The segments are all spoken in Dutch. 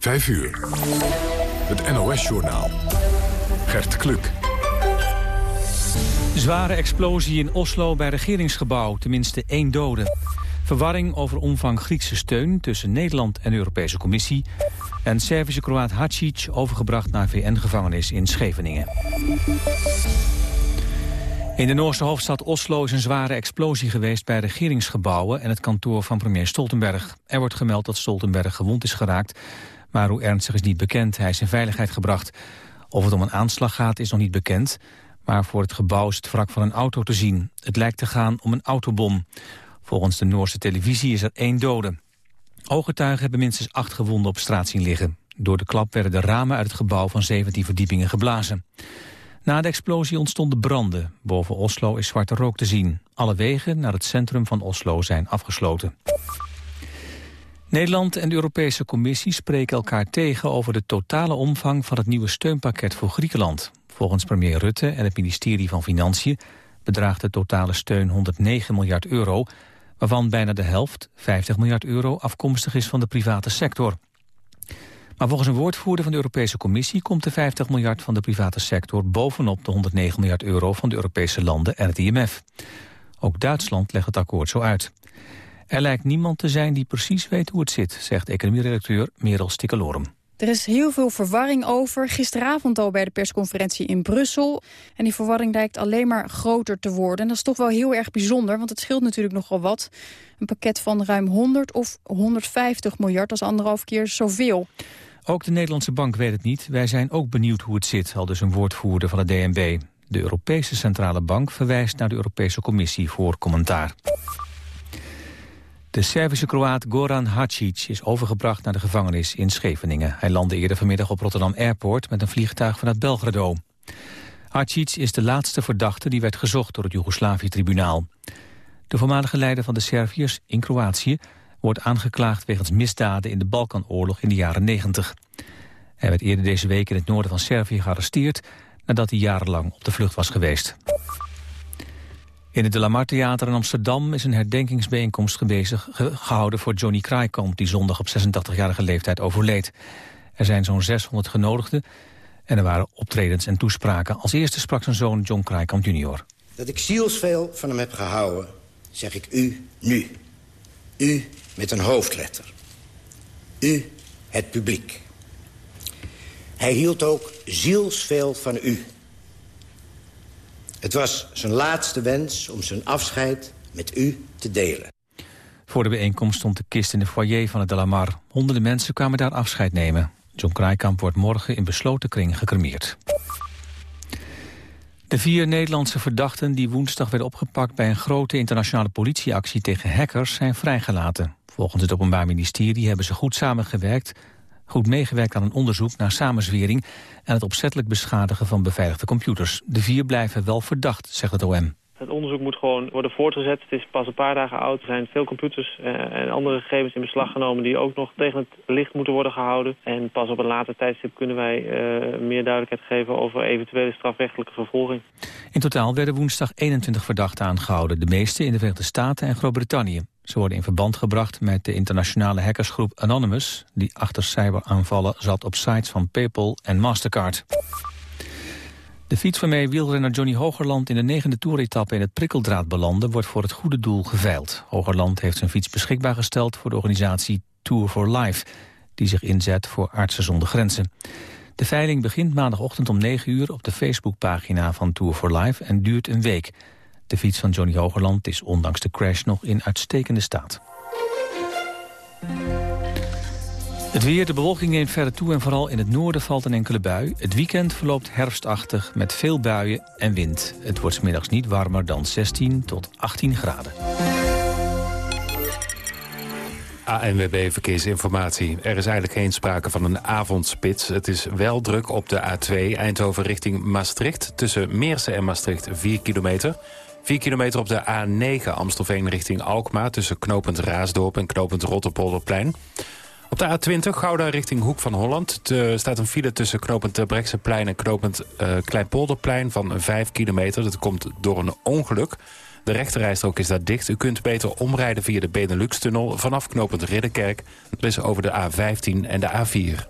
5 uur. Het NOS-journaal. Gert Kluk. Zware explosie in Oslo bij regeringsgebouw, tenminste één dode. Verwarring over omvang Griekse steun tussen Nederland en Europese Commissie. En Servische Kroaat Hacic overgebracht naar VN-gevangenis in Scheveningen. In de Noorse hoofdstad Oslo is een zware explosie geweest bij regeringsgebouwen en het kantoor van premier Stoltenberg. Er wordt gemeld dat Stoltenberg gewond is geraakt, maar hoe ernstig is niet bekend. Hij is in veiligheid gebracht. Of het om een aanslag gaat is nog niet bekend, maar voor het gebouw is het wrak van een auto te zien. Het lijkt te gaan om een autobom. Volgens de Noorse televisie is er één dode. Ooggetuigen hebben minstens acht gewonden op straat zien liggen. Door de klap werden de ramen uit het gebouw van 17 verdiepingen geblazen. Na de explosie ontstonden branden. Boven Oslo is zwarte rook te zien. Alle wegen naar het centrum van Oslo zijn afgesloten. Nederland en de Europese Commissie spreken elkaar tegen over de totale omvang van het nieuwe steunpakket voor Griekenland. Volgens premier Rutte en het ministerie van Financiën bedraagt de totale steun 109 miljard euro, waarvan bijna de helft, 50 miljard euro, afkomstig is van de private sector. Maar volgens een woordvoerder van de Europese Commissie komt de 50 miljard van de private sector bovenop de 109 miljard euro van de Europese landen en het IMF. Ook Duitsland legt het akkoord zo uit. Er lijkt niemand te zijn die precies weet hoe het zit, zegt economieredacteur Merel Stikkelorum. Er is heel veel verwarring over. Gisteravond al bij de persconferentie in Brussel. En die verwarring lijkt alleen maar groter te worden. En dat is toch wel heel erg bijzonder, want het scheelt natuurlijk nogal wat. Een pakket van ruim 100 of 150 miljard, dat is anderhalf keer zoveel. Ook de Nederlandse bank weet het niet. Wij zijn ook benieuwd hoe het zit, al dus een woordvoerder van de DNB. De Europese Centrale Bank verwijst naar de Europese Commissie voor commentaar. De Servische Kroaat Goran Hacic is overgebracht naar de gevangenis in Scheveningen. Hij landde eerder vanmiddag op Rotterdam Airport met een vliegtuig vanuit Belgrado. Hacic is de laatste verdachte die werd gezocht door het Joegoslavië-tribunaal. De voormalige leider van de Serviërs in Kroatië wordt aangeklaagd wegens misdaden in de Balkanoorlog in de jaren 90. Hij werd eerder deze week in het noorden van Servië gearresteerd nadat hij jarenlang op de vlucht was geweest. In het De La Theater in Amsterdam is een herdenkingsbijeenkomst gehouden voor Johnny Kraaikamp, die zondag op 86-jarige leeftijd overleed. Er zijn zo'n 600 genodigden en er waren optredens en toespraken. Als eerste sprak zijn zoon John Kraaikamp junior. Dat ik zielsveel van hem heb gehouden, zeg ik u nu. U met een hoofdletter. U, het publiek. Hij hield ook zielsveel van u. Het was zijn laatste wens om zijn afscheid met u te delen. Voor de bijeenkomst stond de kist in de foyer van het De Lamar. Honderden mensen kwamen daar afscheid nemen. John Kraaikamp wordt morgen in besloten kring gecremeerd. De vier Nederlandse verdachten die woensdag werden opgepakt... bij een grote internationale politieactie tegen hackers zijn vrijgelaten. Volgens het Openbaar Ministerie hebben ze goed samengewerkt... goed meegewerkt aan een onderzoek naar samenzwering... en het opzettelijk beschadigen van beveiligde computers. De vier blijven wel verdacht, zegt het OM. Het onderzoek moet gewoon worden voortgezet. Het is pas een paar dagen oud. Er zijn veel computers eh, en andere gegevens in beslag genomen... die ook nog tegen het licht moeten worden gehouden. En pas op een later tijdstip kunnen wij uh, meer duidelijkheid geven... over eventuele strafrechtelijke vervolging. In totaal werden woensdag 21 verdachten aangehouden. De meeste in de Verenigde Staten en Groot-Brittannië. Ze worden in verband gebracht met de internationale hackersgroep Anonymous... die achter cyberaanvallen zat op sites van PayPal en Mastercard. De fiets waarmee wielrenner Johnny Hogerland in de negende toeretappe in het prikkeldraad belandde, wordt voor het goede doel geveild. Hogerland heeft zijn fiets beschikbaar gesteld voor de organisatie Tour for Life, die zich inzet voor artsen zonder grenzen. De veiling begint maandagochtend om 9 uur op de Facebookpagina van Tour for Life en duurt een week. De fiets van Johnny Hogerland is ondanks de crash nog in uitstekende staat. Het weer, de bewolking neemt verder toe en vooral in het noorden valt een enkele bui. Het weekend verloopt herfstachtig met veel buien en wind. Het wordt middags niet warmer dan 16 tot 18 graden. ANWB Verkeersinformatie. Er is eigenlijk geen sprake van een avondspits. Het is wel druk op de A2 Eindhoven richting Maastricht... tussen Meersen en Maastricht 4 kilometer... 4 kilometer op de A9 Amstelveen richting Alkmaar... tussen knopend Raasdorp en knopend Rotterpolderplein. Op de A20 Gouda richting Hoek van Holland Er staat een file tussen knopend Brekseplein en knopend uh, Kleinpolderplein van 5 kilometer. Dat komt door een ongeluk. De rechterrijstrook is daar dicht. U kunt beter omrijden via de Benelux-tunnel vanaf knopend Ridderkerk. Dat is over de A15 en de A4.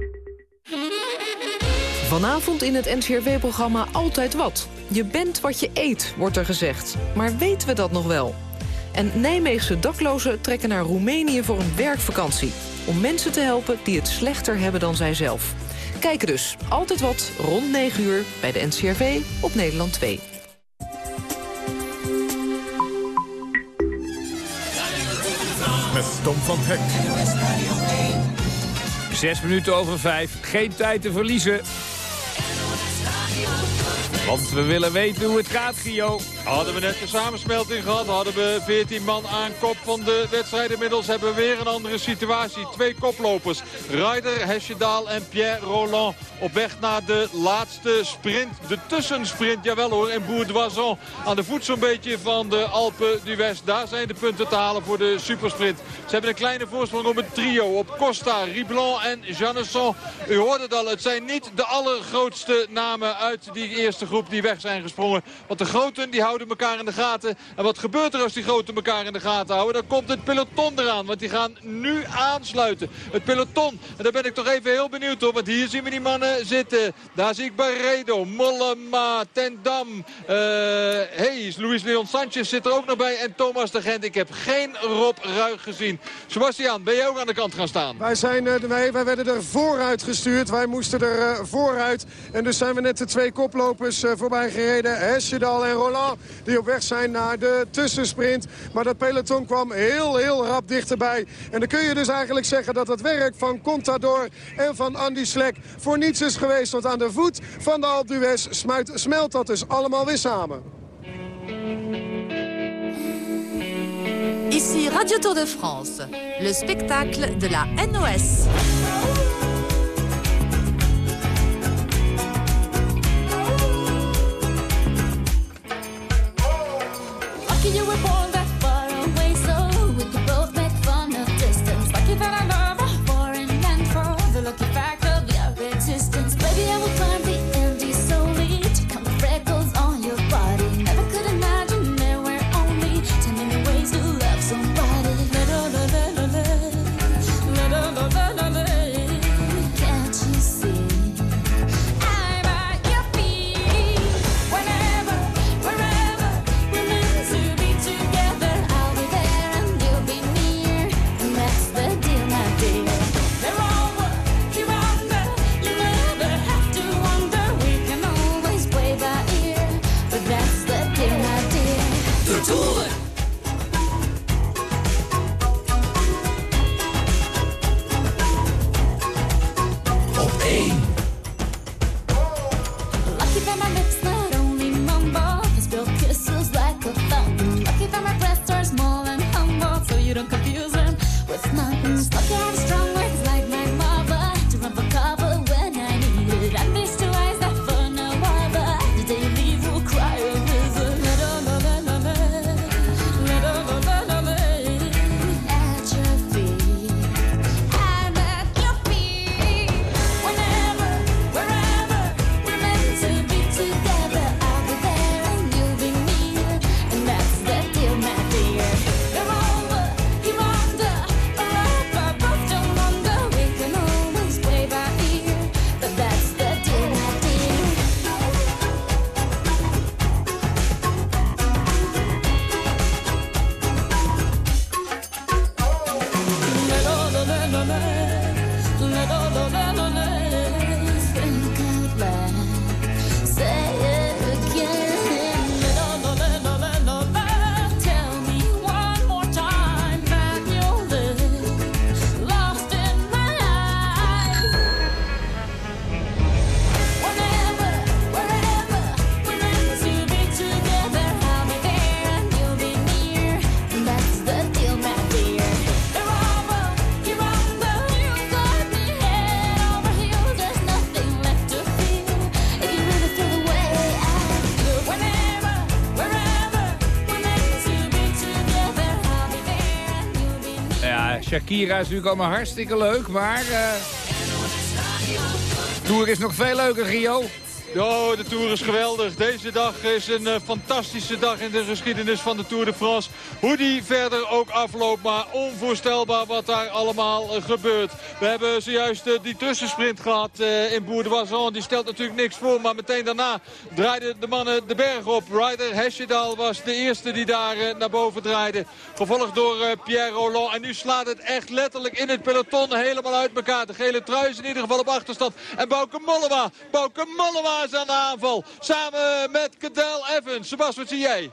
Vanavond in het NCRW-programma Altijd Wat. Je bent wat je eet, wordt er gezegd. Maar weten we dat nog wel? En Nijmeegse daklozen trekken naar Roemenië voor een werkvakantie. Om mensen te helpen die het slechter hebben dan zijzelf. Kijken dus. Altijd Wat, rond 9 uur, bij de NCRV op Nederland 2. Met Tom van Hek. Zes minuten over vijf. Geen tijd te verliezen. Want we willen weten hoe het gaat, Gio. Hadden we net de samensmelting gehad, hadden we 14 man aan kop van de wedstrijd. Inmiddels hebben we weer een andere situatie. Twee koplopers, Ryder, Hesjedaal en Pierre Roland op weg naar de laatste sprint. De tussensprint, jawel hoor, in Bourdoison. Aan de voet zo'n beetje van de Alpe d'Huez. Daar zijn de punten te halen voor de supersprint. Ze hebben een kleine voorsprong op het trio. Op Costa, Riblon en Janesson. U hoorde het al, het zijn niet de allergrootste namen uit die eerste groep die weg zijn gesprongen. Want de groten die houden elkaar in de gaten. En wat gebeurt er als die groten elkaar in de gaten houden? Dan komt het peloton eraan, want die gaan nu aansluiten. Het peloton, en daar ben ik toch even heel benieuwd op. Want hier zien we die mannen zitten. Daar zie ik Barredo, Mollema, Tendam. Uh, hey, Luis Leon Sanchez zit er ook nog bij. En Thomas de Gent. Ik heb geen Rob Ruig gezien. Sebastian, ben jij ook aan de kant gaan staan? Wij, zijn, uh, wij, werden er vooruit gestuurd. Wij moesten er uh, vooruit. En dus zijn we net de twee koplopers voorbij gereden. Hesjedal en Roland. Die op weg zijn naar de tussensprint. Maar dat peloton kwam heel, heel rap dichterbij. En dan kun je dus eigenlijk zeggen dat het werk van Contador en van Andy Slek voor niets is geweest. Want aan de voet van de Alpe d'Huez smelt dat dus allemaal weer samen. Ici Radio Tour de France, le spectacle de la NOS. Shakira is natuurlijk allemaal hartstikke leuk, maar... eh Tour is nog veel leuker, Gio. Oh, de Tour is geweldig. Deze dag is een eh, fantastische dag in de geschiedenis van de Tour de France. Hoe die verder ook afloopt, maar onvoorstelbaar wat daar allemaal eh, gebeurt. We hebben zojuist eh, die tussensprint gehad eh, in Boer de Wazon. Die stelt natuurlijk niks voor, maar meteen daarna draaiden de mannen de berg op. Ryder Hesjedal was de eerste die daar eh, naar boven draaide. Gevolgd door Pierre Roland. En nu slaat het echt letterlijk in het peloton helemaal uit elkaar. De gele trui is in ieder geval op achterstand. En Bauke Mollema, Mollema is aan de aanval. Samen met Cadel Evans. Sebas, wat zie jij?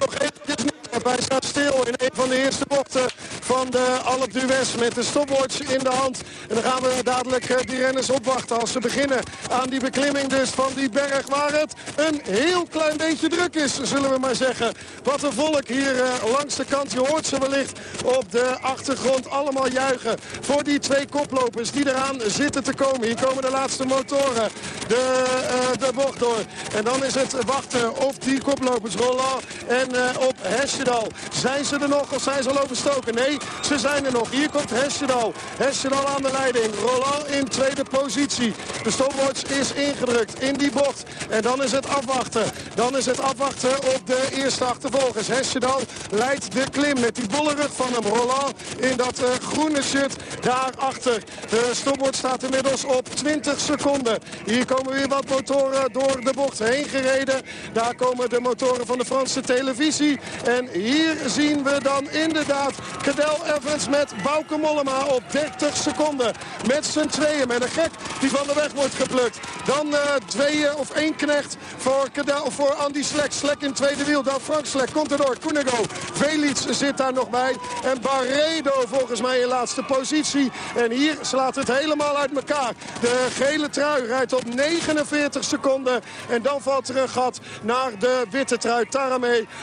Nog eventjes wij staan stil in een van de eerste bochten van de Alpe d'Huez met de stopwatch in de hand. En dan gaan we dadelijk eh, die renners opwachten als ze beginnen aan die beklimming dus van die berg waar het een heel klein beetje druk is, zullen we maar zeggen. Wat een volk hier eh, langs de kant. Je hoort ze wellicht op de achtergrond allemaal juichen voor die twee koplopers die eraan zitten te komen. Hier komen de laatste motoren de, eh, de bocht door. En dan is het wachten op die koplopers Roland en eh, op Hesjedal. Zijn ze er nog of zijn ze al overstoken? Nee, ze zijn er nog. Hier komt Hesjedal. Hesjedal aan de leiding. Roland in tweede positie. De stopwatch is ingedrukt in die bocht. En dan is het afwachten. Dan is het afwachten op de eerste achtervolgers. Hesjedal leidt de klim met die bolle rug van hem. Roland in dat eh, groene shirt daarachter. De stopwatch staat inmiddels op 20 seconden. Hier komen weer wat motoren door de bocht heen gereden. Daar komen de motoren van de Franse televisie. En hier zien we dan inderdaad Cadel Evans met Bauke Mollema op 30 seconden. Met z'n tweeën, met een gek die van de weg wordt geplukt. Dan eh, tweeën of één knecht voor, Cadel, voor Andy Slek. Slek in tweede wiel, dan Frank Slek. Komt er door, Koenigo. Velits zit daar nog bij. En Barredo volgens mij in laatste positie. En hier slaat het helemaal uit elkaar. De gele trui rijdt op 49 seconden. En dan valt er een gat naar de witte trui.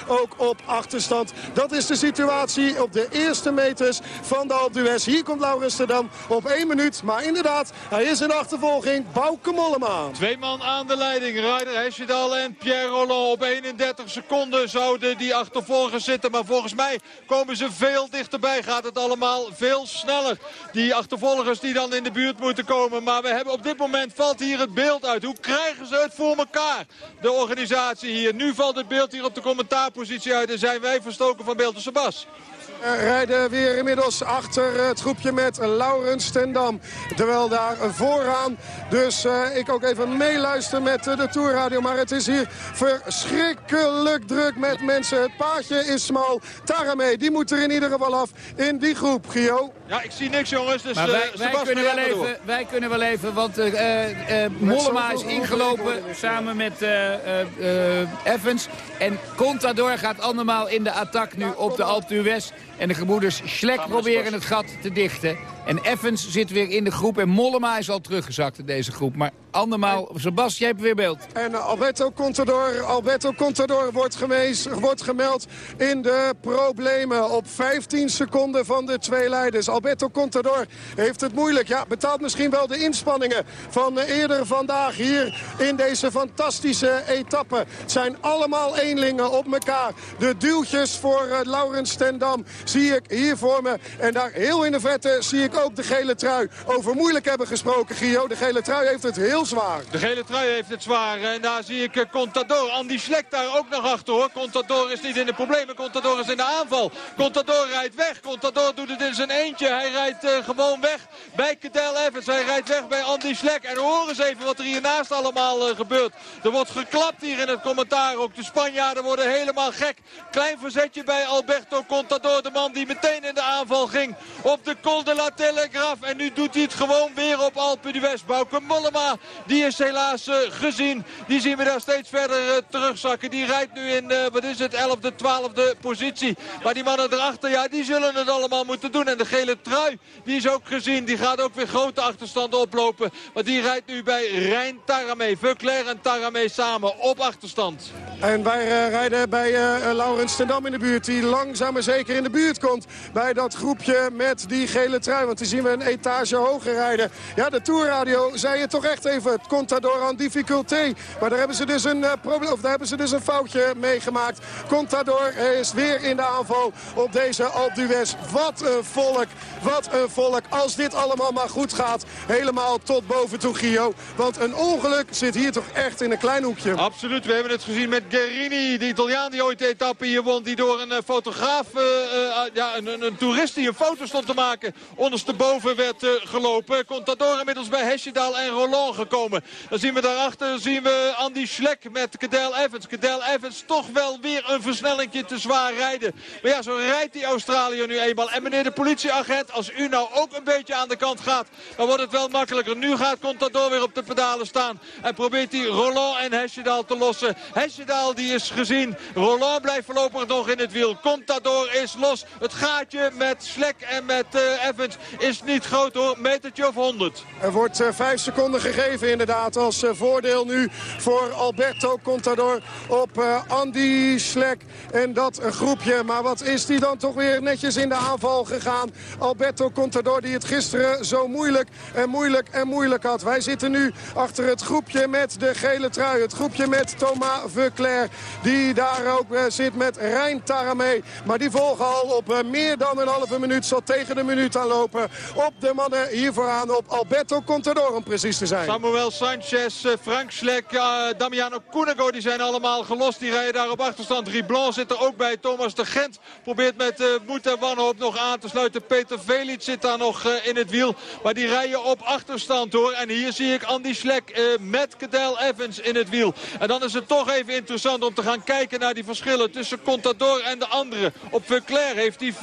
Ook op achterstand. Dat is de situatie op de eerste meters van de Alpe d'Huez. Hier komt Laurens Sterdam op één minuut. Maar inderdaad, hij is in achtervolging. Bauke Mollema. Twee man aan de leiding. Ryder Hesjedal en Pierre Roland. Op 31 seconden zouden die achtervolgers zitten. Maar volgens mij komen ze veel dichterbij. Gaat het allemaal veel sneller. Die achtervolgers die dan in de buurt moeten komen. Maar we hebben op dit moment valt hier het beeld uit. Hoe krijgen ze het voor elkaar? De organisatie hier. Nu valt het beeld hier op de commentaarpositie uit. En zijn wij verstoken van beeld. Sebas. Uh, rijden weer inmiddels achter het groepje met Laurens Stendam. Terwijl daar vooraan dus uh, ik ook even meeluister met uh, de Tourradio. Maar het is hier verschrikkelijk druk met mensen. Het paadje is smal. Taramee, die moet er in ieder geval af in die groep, Gio. Ja, ik zie niks jongens. Dus, maar wij, wij, kunnen wel even, wij kunnen wel even, want Mollema is ingelopen samen met Evans. En Contador gaat allemaal in de attack nu op de Alpe d'Huez. En de gebroeders Schlek proberen het gat te dichten. En Evans zit weer in de groep. En Mollema is al teruggezakt in deze groep. Maar andermaal, Sebas, jij hebt weer beeld. En Alberto Contador, Alberto Contador wordt, gemees, wordt gemeld in de problemen. Op 15 seconden van de twee leiders. Alberto Contador heeft het moeilijk. Ja, betaalt misschien wel de inspanningen van eerder vandaag hier in deze fantastische etappe. Het zijn allemaal eenlingen op elkaar. De duwtjes voor uh, Laurens Stendam zie ik hier voor me. En daar heel in de verte zie ik ook de gele trui. Over moeilijk hebben gesproken, Gio. De gele trui heeft het heel zwaar. De gele trui heeft het zwaar. En daar zie ik Contador. Andy Schlek daar ook nog achter hoor. Contador is niet in de problemen. Contador is in de aanval. Contador rijdt weg. Contador doet het in zijn eentje. Hij rijdt uh, gewoon weg bij Cadel Evans. Hij rijdt weg bij Andy Schlek. En hoor eens even wat er hiernaast allemaal uh, gebeurt. Er wordt geklapt hier in het commentaar. Ook de Spanjaarden worden helemaal gek. Klein verzetje bij Alberto Contador. De man die meteen in de aanval ging op de Col de la Telegraaf. En nu doet hij het gewoon weer op Alpe d'Huez. Bouke Mollema, die is helaas uh, gezien. Die zien we daar steeds verder uh, terugzakken. Die rijdt nu in, uh, wat is het, 11e, 12e positie. Maar die mannen erachter, ja, die zullen het allemaal moeten doen. En de gele trui, die is ook gezien. Die gaat ook weer grote achterstanden oplopen. Want die rijdt nu bij Rijn Taramee. Veuclair en Taramee samen op achterstand. En wij rijden bij Laurens Stendam in de buurt. Die langzaam maar zeker in de buurt komt. Bij dat groepje met die gele trui. Want die zien we een etage hoger rijden. Ja, de Tourradio zei het toch echt even gegeven. Contador aan difficulté. Maar daar hebben ze dus een, uh, probleem, of daar hebben ze dus een foutje meegemaakt. Contador is weer in de aanval op deze Alpe. Wat een volk, wat een volk. Als dit allemaal maar goed gaat, helemaal tot boven toe, Gio. Want een ongeluk zit hier toch echt in een klein hoekje. Absoluut, we hebben het gezien met Guerini, de Italiaan die ooit de etappe hier won. Die door een fotograaf, uh, uh, ja, een, een, een, toerist die een foto stond te maken, ondersteboven werd gelopen. Contador inmiddels bij Hesjedal en Roland gekomen. Dan zien we daarachter zien we Andy Schlek met Cadel Evans. Cadel Evans toch wel weer een versnellingje te zwaar rijden. Maar ja, zo rijdt die Australiër nu eenmaal. En meneer de politieagent, als u nou ook een beetje aan de kant gaat, dan wordt het wel makkelijker. Nu gaat Contador weer op de pedalen staan. En probeert hij Roland en Hesjedal te lossen. Hesjedal die is gezien. Roland blijft voorlopig nog in het wiel. Contador is los. Het gaatje met Schlek en met uh, Evans is niet groot hoor. Metertje of 100. Er wordt uh, vijf seconden gegeven inderdaad als uh, voordeel nu voor Alberto Contador op Andy Schlek. En dat groepje. Maar wat is die dan toch weer netjes in de aanval gegaan. Alberto Contador die het gisteren zo moeilijk en moeilijk en moeilijk had. Wij zitten nu achter het groepje met de gele trui. Het groepje met Thomas Veuclair. Die daar ook zit met Rijn Taramee. Maar die volgen al op meer dan een halve minuut. Zal tegen de minuut aanlopen. Op de mannen hier vooraan op Alberto Contador om precies te zijn. Samuel Sanchez, uh, Frank Slek, Damiano Cunego. Die zijn allemaal gelost. Die rijden daar op achterstand. Riblon zit er ook bij. Thomas de Gent probeert met uh, Moeta Wanhoop nog aan te sluiten. Peter Velits zit daar nog in het wiel. Maar die rijden op achterstand hoor. En hier zie ik Andy Schlek uh, met Cadel Evans in het wiel. En dan is het toch even interessant om te gaan kijken naar die verschillen tussen Contador en de anderen. Op Verclair heeft hij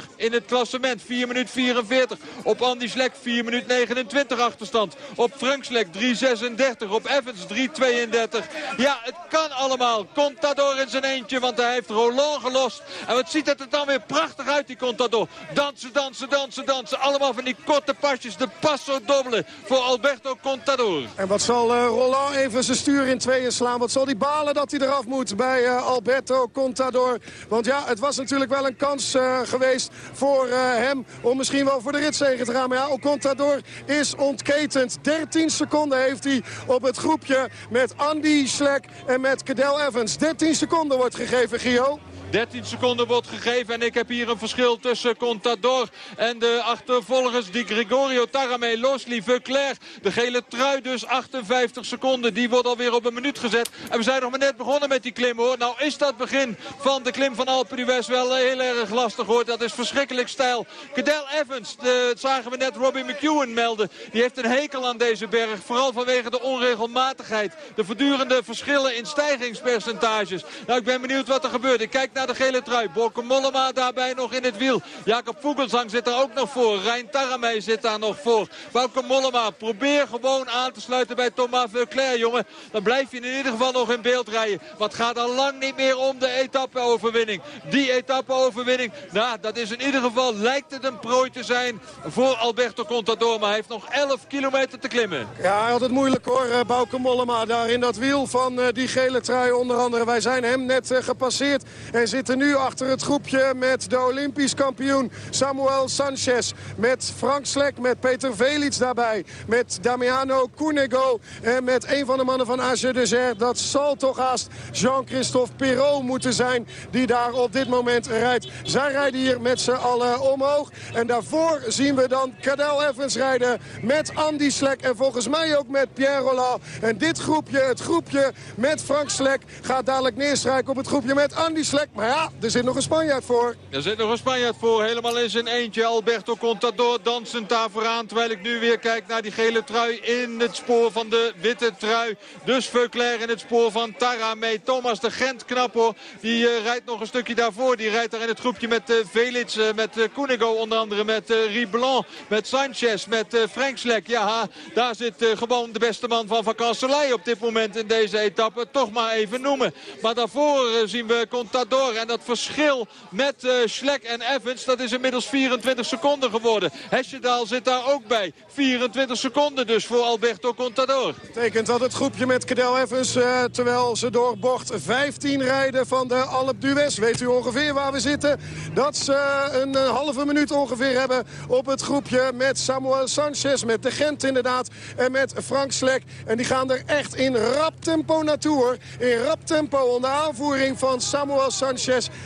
4.44 in het klassement. 4 minuut 44. Op Andy Schlek 4 minuut 29 achterstand. Op Frank Schlek 3.36. Op Evans 3.32. Ja, het kan allemaal. Contador in zijn eentje, want hij heeft Roland gelost. En wat ziet het er dan weer prachtig uit, die Contador. Dansen, dansen, dansen, dansen. Allemaal van die korte pasjes. De passo dobbelen voor Alberto Contador. En wat zal uh, Roland even zijn stuur in tweeën slaan. Wat zal die balen dat hij eraf moet bij uh, Alberto Contador. Want ja, het was natuurlijk wel een kans uh, geweest voor hem om misschien wel voor de ritzegen te gaan. Maar ja, Contador is ontketend. 13 seconden heeft hij op het groepje met Andy Schlek en met Cadel Evans. 13 seconden wordt gegeven, Gio. 13 seconden wordt gegeven en ik heb hier een verschil tussen Contador en de achtervolgers die Gregorio Taramé, Losli, Veuclair. De gele trui dus 58 seconden. Die wordt alweer op een minuut gezet. En we zijn nog maar net begonnen met die klim hoor. Nou is dat begin van de klim van Alpe d'Huez wel heel erg lastig hoor. Dat is verschrikkelijk stijl. Cadel Evans, de, zagen we net Robbie McEwen melden. Die heeft een hekel aan deze berg. Vooral vanwege de onregelmatigheid. De voortdurende verschillen in stijgingspercentages. Nou ik ben benieuwd wat er gebeurt. Ik kijk naar de gele trui. Borke Mollema daarbij nog in het wiel. Jacob Vogelsang zit er ook nog voor. Rijn Taramay zit daar nog voor. Bauke Mollema, probeer gewoon aan te sluiten bij Thomas Veuclair, jongen. Dan blijf je in ieder geval nog in beeld rijden. Wat gaat al lang niet meer om de etappe-overwinning. Die etappe-overwinning, nou, dat is in ieder geval, lijkt het een prooi te zijn voor Alberto Contador. Maar hij heeft nog 11 kilometer te klimmen. Ja, het moeilijk hoor, Bauke Mollema. Daar in dat wiel van uh, die gele trui onder andere. Wij zijn hem net uh, gepasseerd en zitten nu achter het groepje met de Olympisch kampioen Samuel Sanchez. Met Frank Slek, met Peter Velits daarbij. Met Damiano Cunego en met een van de mannen van Age Desert. Dat zal toch haast Jean-Christophe Perrault moeten zijn die daar op dit moment rijdt. Zij rijden hier met z'n allen omhoog. En daarvoor zien we dan Cadel Evans rijden met Andy Slek en volgens mij ook met Pierre Roland. En dit groepje, het groepje met Frank Slek, gaat dadelijk neerstrijken op het groepje met Andy Slek. Maar ja, er zit nog een Spanjaard voor. Er zit nog een Spanjaard voor. Helemaal in zijn eentje. Alberto Contador dansend daar vooraan. Terwijl ik nu weer kijk naar die gele trui in het spoor van de witte trui. Dus Veuclair in het spoor van Taramee. Thomas de Gent knap hoor. Die uh, rijdt nog een stukje daarvoor. Die rijdt daar in het groepje met uh, Velits, uh, met uh, Cunego onder andere. Met uh, met Sanchez, met uh, Frank Slek. Ja, daar zit gewoon de beste man van Van op dit moment in deze etappe. Toch maar even noemen. Maar daarvoor zien we Contador En dat verschil met uh, Schlek en Evans, dat is inmiddels 24 seconden geworden. Hesjedaal zit daar ook bij. 24 seconden dus voor Alberto Contador. Betekent dat het groepje met Cadel Evans, uh, terwijl ze door bocht 15 rijden van de Alpe d'Huez. Weet u ongeveer waar we zitten? Dat ze een, een halve minuut ongeveer hebben op het groepje met Samuel Sanchez, met de Gent inderdaad en met Frank Slek. En die gaan er echt in rap tempo naartoe hoor. In rap tempo onder aanvoering van Samuel Sanchez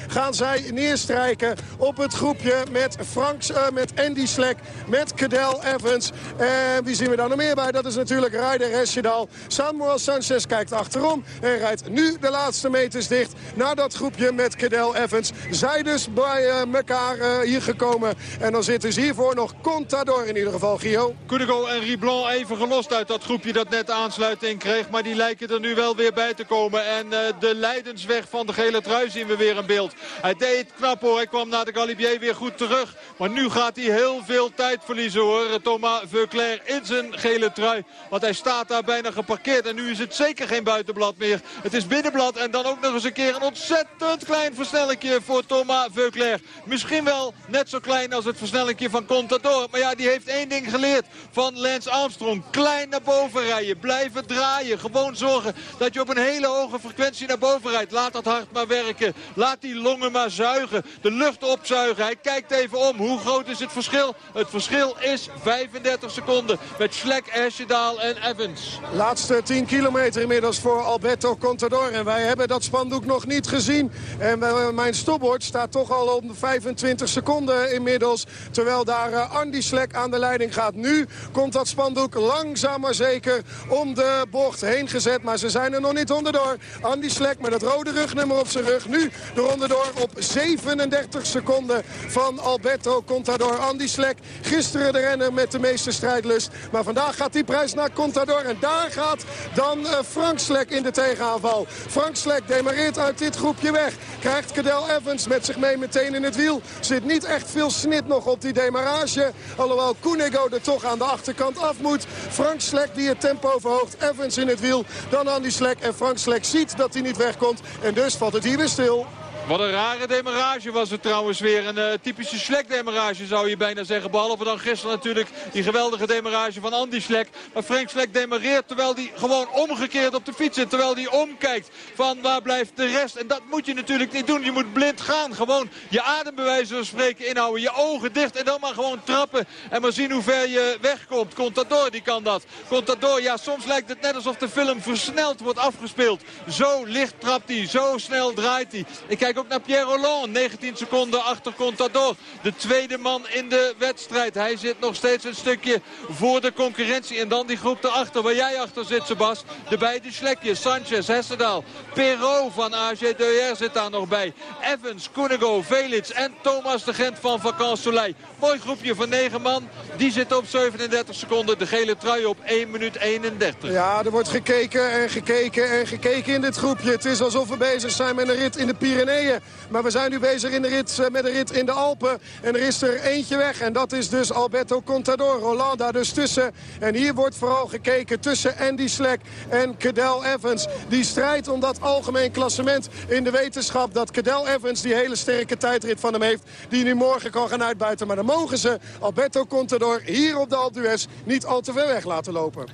gaan zij neerstrijken op het groepje met, Frank, uh, met Andy Slek, met Cadel Evans. En wie zien we daar nog meer bij? Dat is natuurlijk Ryder Hesjedal. Samuel Sanchez kijkt achterom en rijdt nu de laatste meters dicht naar dat groepje met Cadel Evans. Zij dus bij uh, elkaar uh, hier gekomen. En dan zitten ze hiervoor nog Contador in ieder geval, Gio. Cunego en Riblon even gelost uit dat groepje dat net aansluiting kreeg. Maar die lijken er nu wel weer bij te komen. En de Leidensweg van de gele trui zien we weer in beeld. Hij deed het knap hoor. Hij kwam naar de Galibier weer goed terug. Maar nu gaat hij heel veel tijd verliezen hoor. Thomas Veuclair in zijn gele trui. Want hij staat daar bijna geparkeerd. En nu is het zeker geen buitenblad meer. Het is binnenblad. En dan ook nog eens een keer een ontzettend klein versnellingje voor Thomas Veuclair. Misschien wel net zo klein als het versnellingje van Contador. Maar ja, die heeft één ding geleerd van Lance Armstrong. Klein naar boven rijden. Blijven draaien. Gewoon zorgen dat je op een hele hoge frequentie naar boven rijdt. Laat dat hart maar werken. Laat die longen maar zuigen. De lucht opzuigen. Hij kijkt even om. Hoe groot is het verschil? Het verschil is 35 seconden. Met Schlek, Esjedaal en Evans. Laatste 10 kilometer inmiddels voor Alberto Contador. En wij hebben dat spandoek nog niet gezien. En mijn stopbord staat toch al op 25 seconden inmiddels. Terwijl daar uh, Andy Slek aan de leiding gaat. Nu komt dat spandoek langzaam maar zeker om de bocht heen gezet. Maar ze zijn er nog niet onderdoor. Andy Slek met het rode rugnummer op zijn rug. Nu de ronde door op 37 seconden van Alberto Contador. Andy Slek, gisteren de renner met de meeste strijdlust. Maar vandaag gaat die prijs naar Contador. En daar gaat dan uh, Frank Slek in de tegenaanval. Frank Slek demareert uit dit groepje weg. Krijgt Cadel Evans met zich mee meteen in het wiel. Zit niet echt veel snit nog op die demarage. Alhoewel Cunego er toch aan de achterkant af moet. Frank Slek die het tempo verhoogt. Evans in het wiel. Dan Andy Slek. En Frank Slek ziet dat hij niet wegkomt. En dus valt het hier weer stil. Wat een rare demarage was het trouwens weer. Een uh, typische Slek-demarage zou je bijna zeggen. Behalve dan gisteren natuurlijk die geweldige demarage van Andy Slek. Maar Frank Slek demareert terwijl hij gewoon omgekeerd op de fiets zit. Terwijl hij omkijkt van waar blijft de rest. En dat moet je natuurlijk niet doen. Je moet blind gaan. Gewoon je adem bij wijze van spreken inhouden. Je ogen dicht en dan maar gewoon trappen. En maar zien hoe ver je wegkomt. Contador die kan dat. Contador, ja soms lijkt het net alsof de film versneld wordt afgespeeld. Zo licht trapt hij. Zo snel draait hij. Ik kijk ook naar Pierre Roland. 19 seconden achter Contador. De tweede man in de wedstrijd. Hij zit nog steeds een stukje voor de concurrentie. En dan die groep erachter waar jij achter zit, Sebas. De beide slekjes. Sanchez, Hessendaal. Perrault van AG2R zit daar nog bij. Evans, Koenigo, Velits en Thomas de Gent van Vakant Soleil. Mooi groepje van 9 man. Die zit op 37 seconden. De gele trui op 1 minuut 31. Ja, er wordt gekeken en gekeken en gekeken in dit groepje. Het is alsof we bezig zijn met een rit in de Pyreneeën. Maar we zijn nu bezig in de rit, met een rit in de Alpen. En er is er eentje weg. En dat is dus Alberto Contador. Roland daar dus tussen. En hier wordt vooral gekeken tussen Andy Slek en Cadel Evans. Die strijdt om dat algemeen klassement in de wetenschap. Dat Cadel Evans die hele sterke tijdrit van hem heeft. Die nu morgen kan gaan uitbuiten. Maar dan mogen ze Alberto Contador hier op de Alpe niet al te ver weg laten lopen.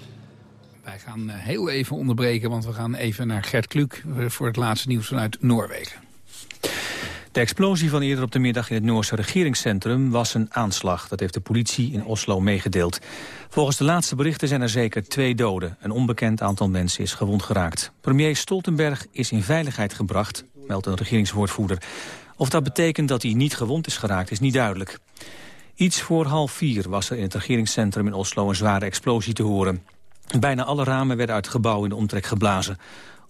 Wij gaan heel even onderbreken, want we gaan even naar Gert Kluk voor het laatste nieuws vanuit Noorwegen. De explosie van eerder op de middag in het Noorse regeringscentrum was een aanslag. Dat heeft de politie in Oslo meegedeeld. Volgens de laatste berichten zijn er zeker twee doden. Een onbekend aantal mensen is gewond geraakt. Premier Stoltenberg is in veiligheid gebracht, meldt een regeringswoordvoerder. Of dat betekent dat hij niet gewond is geraakt, is niet duidelijk. Iets voor half vier was er in het regeringscentrum in Oslo een zware explosie te horen. Bijna alle ramen werden uit het gebouw in de omtrek geblazen.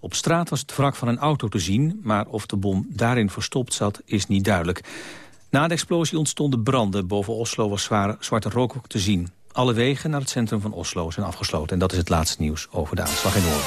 Op straat was het wrak van een auto te zien, maar of de bom daarin verstopt zat is niet duidelijk. Na de explosie ontstonden branden. Boven Oslo was zwarte rook te zien. Alle wegen naar het centrum van Oslo zijn afgesloten. En dat is het laatste nieuws over de aanslag in Noorden.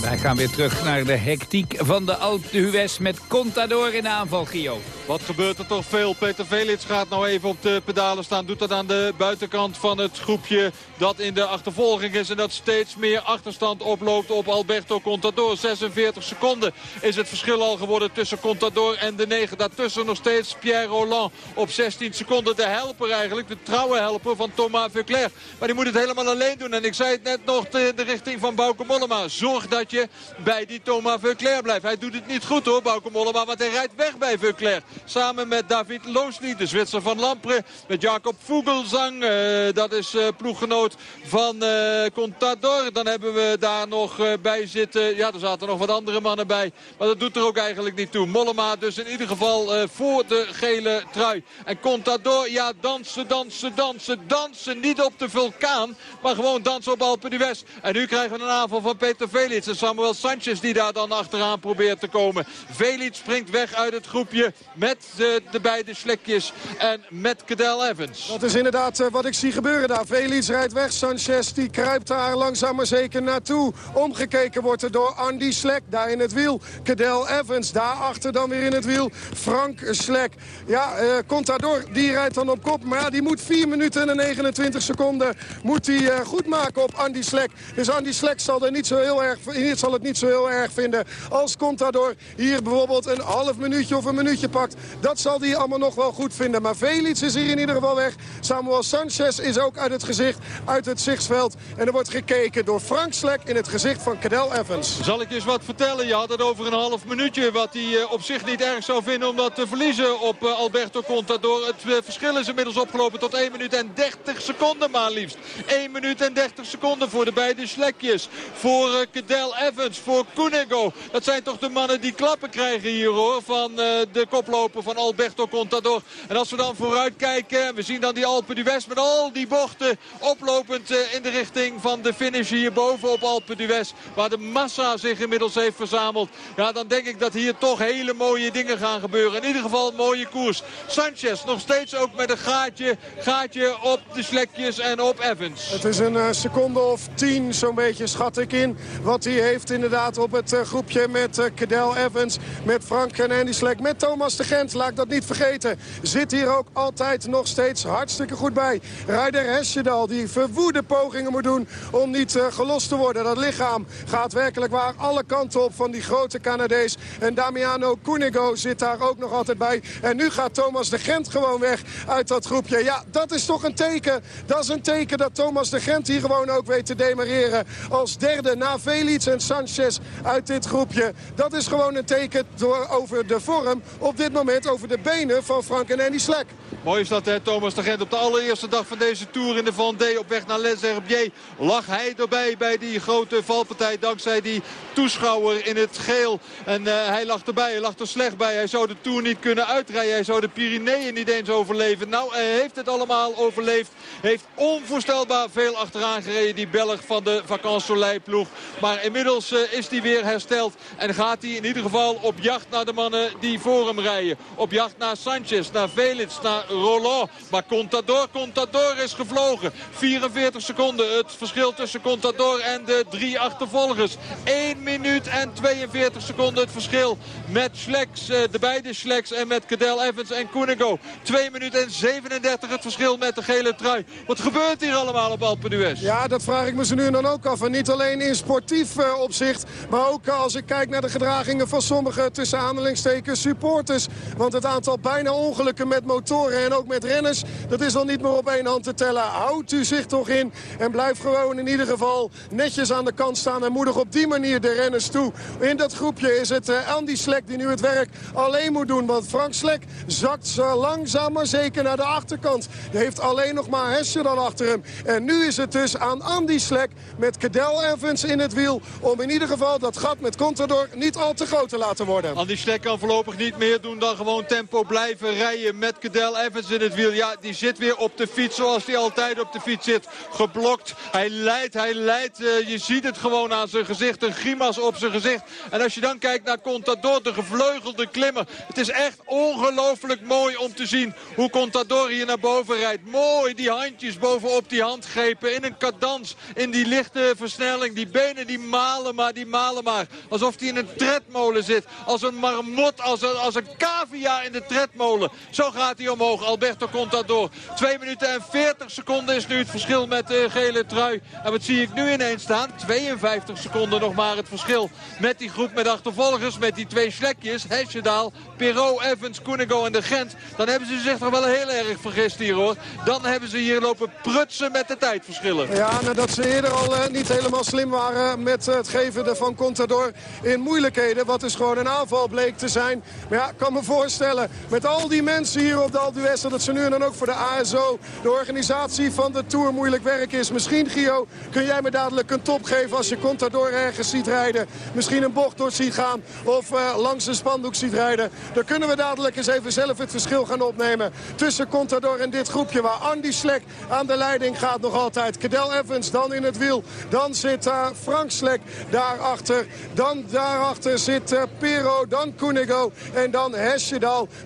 Wij gaan weer terug naar de hectiek van de Alpe met Contador in aanval, Gio. Wat gebeurt er toch veel? Peter Velits gaat nou even op de pedalen staan. Doet dat aan de buitenkant van het groepje dat in de achtervolging is. En dat steeds meer achterstand oploopt op Alberto Contador. 46 seconden is het verschil al geworden tussen Contador en de 9. Daartussen nog steeds Pierre Roland op 16 seconden. De helper eigenlijk, de trouwe helper van Thomas Vuclair. Maar die moet het helemaal alleen doen. En ik zei het net nog de richting van Bauke Mollema. Zorg dat je bij die Thomas Vuclair blijft. Hij doet het niet goed hoor, Bauke Mollema. Want hij rijdt weg bij Vuclair. Samen met David Loosli, de Zwitser van Lampre. Met Jacob Vogelsang, uh, dat is uh, ploeggenoot van uh, Contador. Dan hebben we daar nog bij zitten. Ja, er zaten nog wat andere mannen bij. Maar dat doet er ook eigenlijk niet toe. Mollema dus in ieder geval voor de gele trui. En Contador, ja, dansen, dansen, dansen, dansen. Niet op de vulkaan, maar gewoon dansen op Alpe d'Huez. En nu krijgen we een aanval van Peter Velits en Samuel Sanchez die daar dan achteraan probeert te komen. Velits springt weg uit het groepje met de, de beide slekjes en met Cadel Evans. Dat is inderdaad uh, wat ik zie gebeuren daar. Velits rijdt weg, Sanchez die kruipt daar langzaam maar zeker naartoe. Omgekeken wordt er door Andy Slek daar in het wiel. Cadel Evans daarachter dan weer in het wiel. Frank Slek. Ja, uh, Contador die rijdt dan op kop. Maar ja, die moet 4 minuten en 29 seconden moet hij uh, goed maken op Andy Slek. Dus Andy Slek zal, er niet zo heel erg, zal het niet zo heel erg vinden als Contador hier bijvoorbeeld een half minuutje of een minuutje pakt. Dat zal hij allemaal nog wel goed vinden. Maar Velits is hier in ieder geval weg. Samuel Sanchez is ook uit het gezicht, uit het zichtsveld. En er wordt gekeken door Frank Slek in het gezicht van Cadel Evans. Zal ik je eens wat vertellen? Je had het over een half minuutje. Wat hij uh, op zich niet erg zou vinden om dat te verliezen op uh, Alberto Contador. Het uh, verschil is inmiddels opgelopen tot 1 minuut en 30 seconden maar liefst. 1 minuut en 30 seconden voor de beide Slekjes. Voor Cadel Evans, voor Cunego. Dat zijn toch de mannen die klappen krijgen hier hoor. Van de koploper van Alberto Contador. En als we dan vooruit kijken. We zien dan die Alpe d'Huez met al die bochten. Oplopend uh, in de richting van de finish hierboven op Alpe d'Huez. Waar de massa zich inmiddels heeft verzameld. Ja dan denk ik dat hier toch hele mooie dingen gaan gebeuren. In ieder geval een mooie koers. Sanchez nog steeds ook met een gaatje. Gaatje op de slekjes en op Evans. Het is een uh, seconde of tien zo'n beetje schat ik in. Wat hij heeft inderdaad op het uh, groepje met Cadel Evans. Met Frank en Andy Slek. Met Thomas de Laat ik dat niet vergeten. Zit hier ook altijd nog steeds hartstikke goed bij. Ryder Hesjedal die verwoede pogingen moet doen om niet gelost te worden. Dat lichaam gaat werkelijk waar alle kanten op van die grote Canadees. En Damiano Cunego zit daar ook nog altijd bij. En nu gaat Thomas de Gent gewoon weg uit dat groepje. Ja, dat is toch een teken. Dat is een teken dat Thomas de Gent hier gewoon ook weet te demareren. Als derde na Velits en Sanchez uit dit groepje. Dat is gewoon een teken door, over de vorm op dit moment over de benen van Frank en Andy Slek. Mooi is dat Thomas de Gent op de allereerste dag van deze Tour in de Vendée op weg naar Les Herbiers. Lag hij erbij bij die grote valpartij dankzij die toeschouwer in het geel. En uh, hij lag erbij, hij lag er slecht bij. Hij zou de Tour niet kunnen uitrijden. Hij zou de Pyreneeën niet eens overleven. Nou, hij heeft het allemaal overleefd. Heeft onvoorstelbaar veel achteraan gereden, die Belg van de Vacances ploeg. Maar inmiddels uh, is hij weer hersteld. En gaat hij in ieder geval op jacht naar de mannen die voor hem rijden. Op jacht naar Sanchez, naar Velits, naar Roland. Maar Contador, Contador is gevlogen. 44 seconden het verschil tussen Contador en de drie achtervolgers. 1 minuut en 42 seconden het verschil met Schleks, uh, de beide Schleks en met Cadel Evans en Cunego. 2 minuten en 37 het verschil met de gele trui. Wat gebeurt hier allemaal op Alpe d'Huez? Ja, dat vraag ik me zo nu en dan ook af. En niet alleen in sportief uh, opzicht, maar ook als ik kijk naar de gedragingen van sommige tussen aanhalingstekens supporters. Want het aantal bijna ongelukken met motoren en ook met renners, dat is al niet meer op één hand te tellen. Houdt u zich toch in en blijf gewoon in ieder geval netjes aan de kant staan en moedig op die manier de renners toe. In dat groepje is het uh, Andy Slek die nu het werk alleen moet doen. Want Frank Slek zakt langzaam maar zeker naar de achterkant. Hij heeft alleen nog maar Hesje dan achter hem. En nu is het dus aan Andy Slek met Cadel Evans in het wiel... om in ieder geval dat gat met Contador niet al te groot te laten worden. Andy Slek kan voorlopig niet meer doen dan gewoon tempo blijven rijden met Cadel Evans in het wiel. Ja, die zit weer op de fiets zoals hij altijd op de fiets zit. Geblokt. Hij leidt, hij leidt. Uh, je ziet het gewoon aan zijn gezicht. Een grimas op zijn gezicht. En als je dan kijkt naar Contador, de gevleugelde klimmer. Het is echt ongelooflijk mooi om te zien hoe Contador hier naar boven rijdt. Mooi, die handjes bovenop die handgrepen. In een cadans, in die lichte versnelling. Die benen die malen maar, die malen maar. Alsof hij in een tredmolen zit. Als een marmot, als een, als een cavia in de tredmolen. Zo gaat hij omhoog. Alberto Contador. 2 minuten en 40 seconden is nu het verschil met de gele trui. En wat zie ik nu ineens staan? 52 seconden nog maar het verschil met die groep met achtervolgers. Met die twee slekjes. Hesjedaal, Perot, Evans, Koenigo en de Gent. Dan hebben ze zich toch wel heel erg vergist hier hoor. Dan hebben ze hier lopen prutsen met de tijdverschillen. Ja, nadat ze eerder al uh, niet helemaal slim waren met het geven van Contador in moeilijkheden. Wat dus gewoon een aanval bleek te zijn. Maar ja, kan me voorstellen met al die mensen hier op de Alpe dat ze nu dan ook voor de ASO, de organisatie van de Tour, moeilijk werk is. Misschien, Gio, kun jij me dadelijk een top geven als je Contador ergens ziet rijden. Misschien een bocht door ziet gaan of uh, langs een spandoek ziet rijden. Dan kunnen we dadelijk eens even zelf het verschil gaan opnemen tussen Contador en dit groepje... waar Andy Slek aan de leiding gaat nog altijd. Cadel Evans dan in het wiel. Dan zit daar Frank Slek daarachter. Dan daarachter zit uh, Pero, dan Koenigo en dan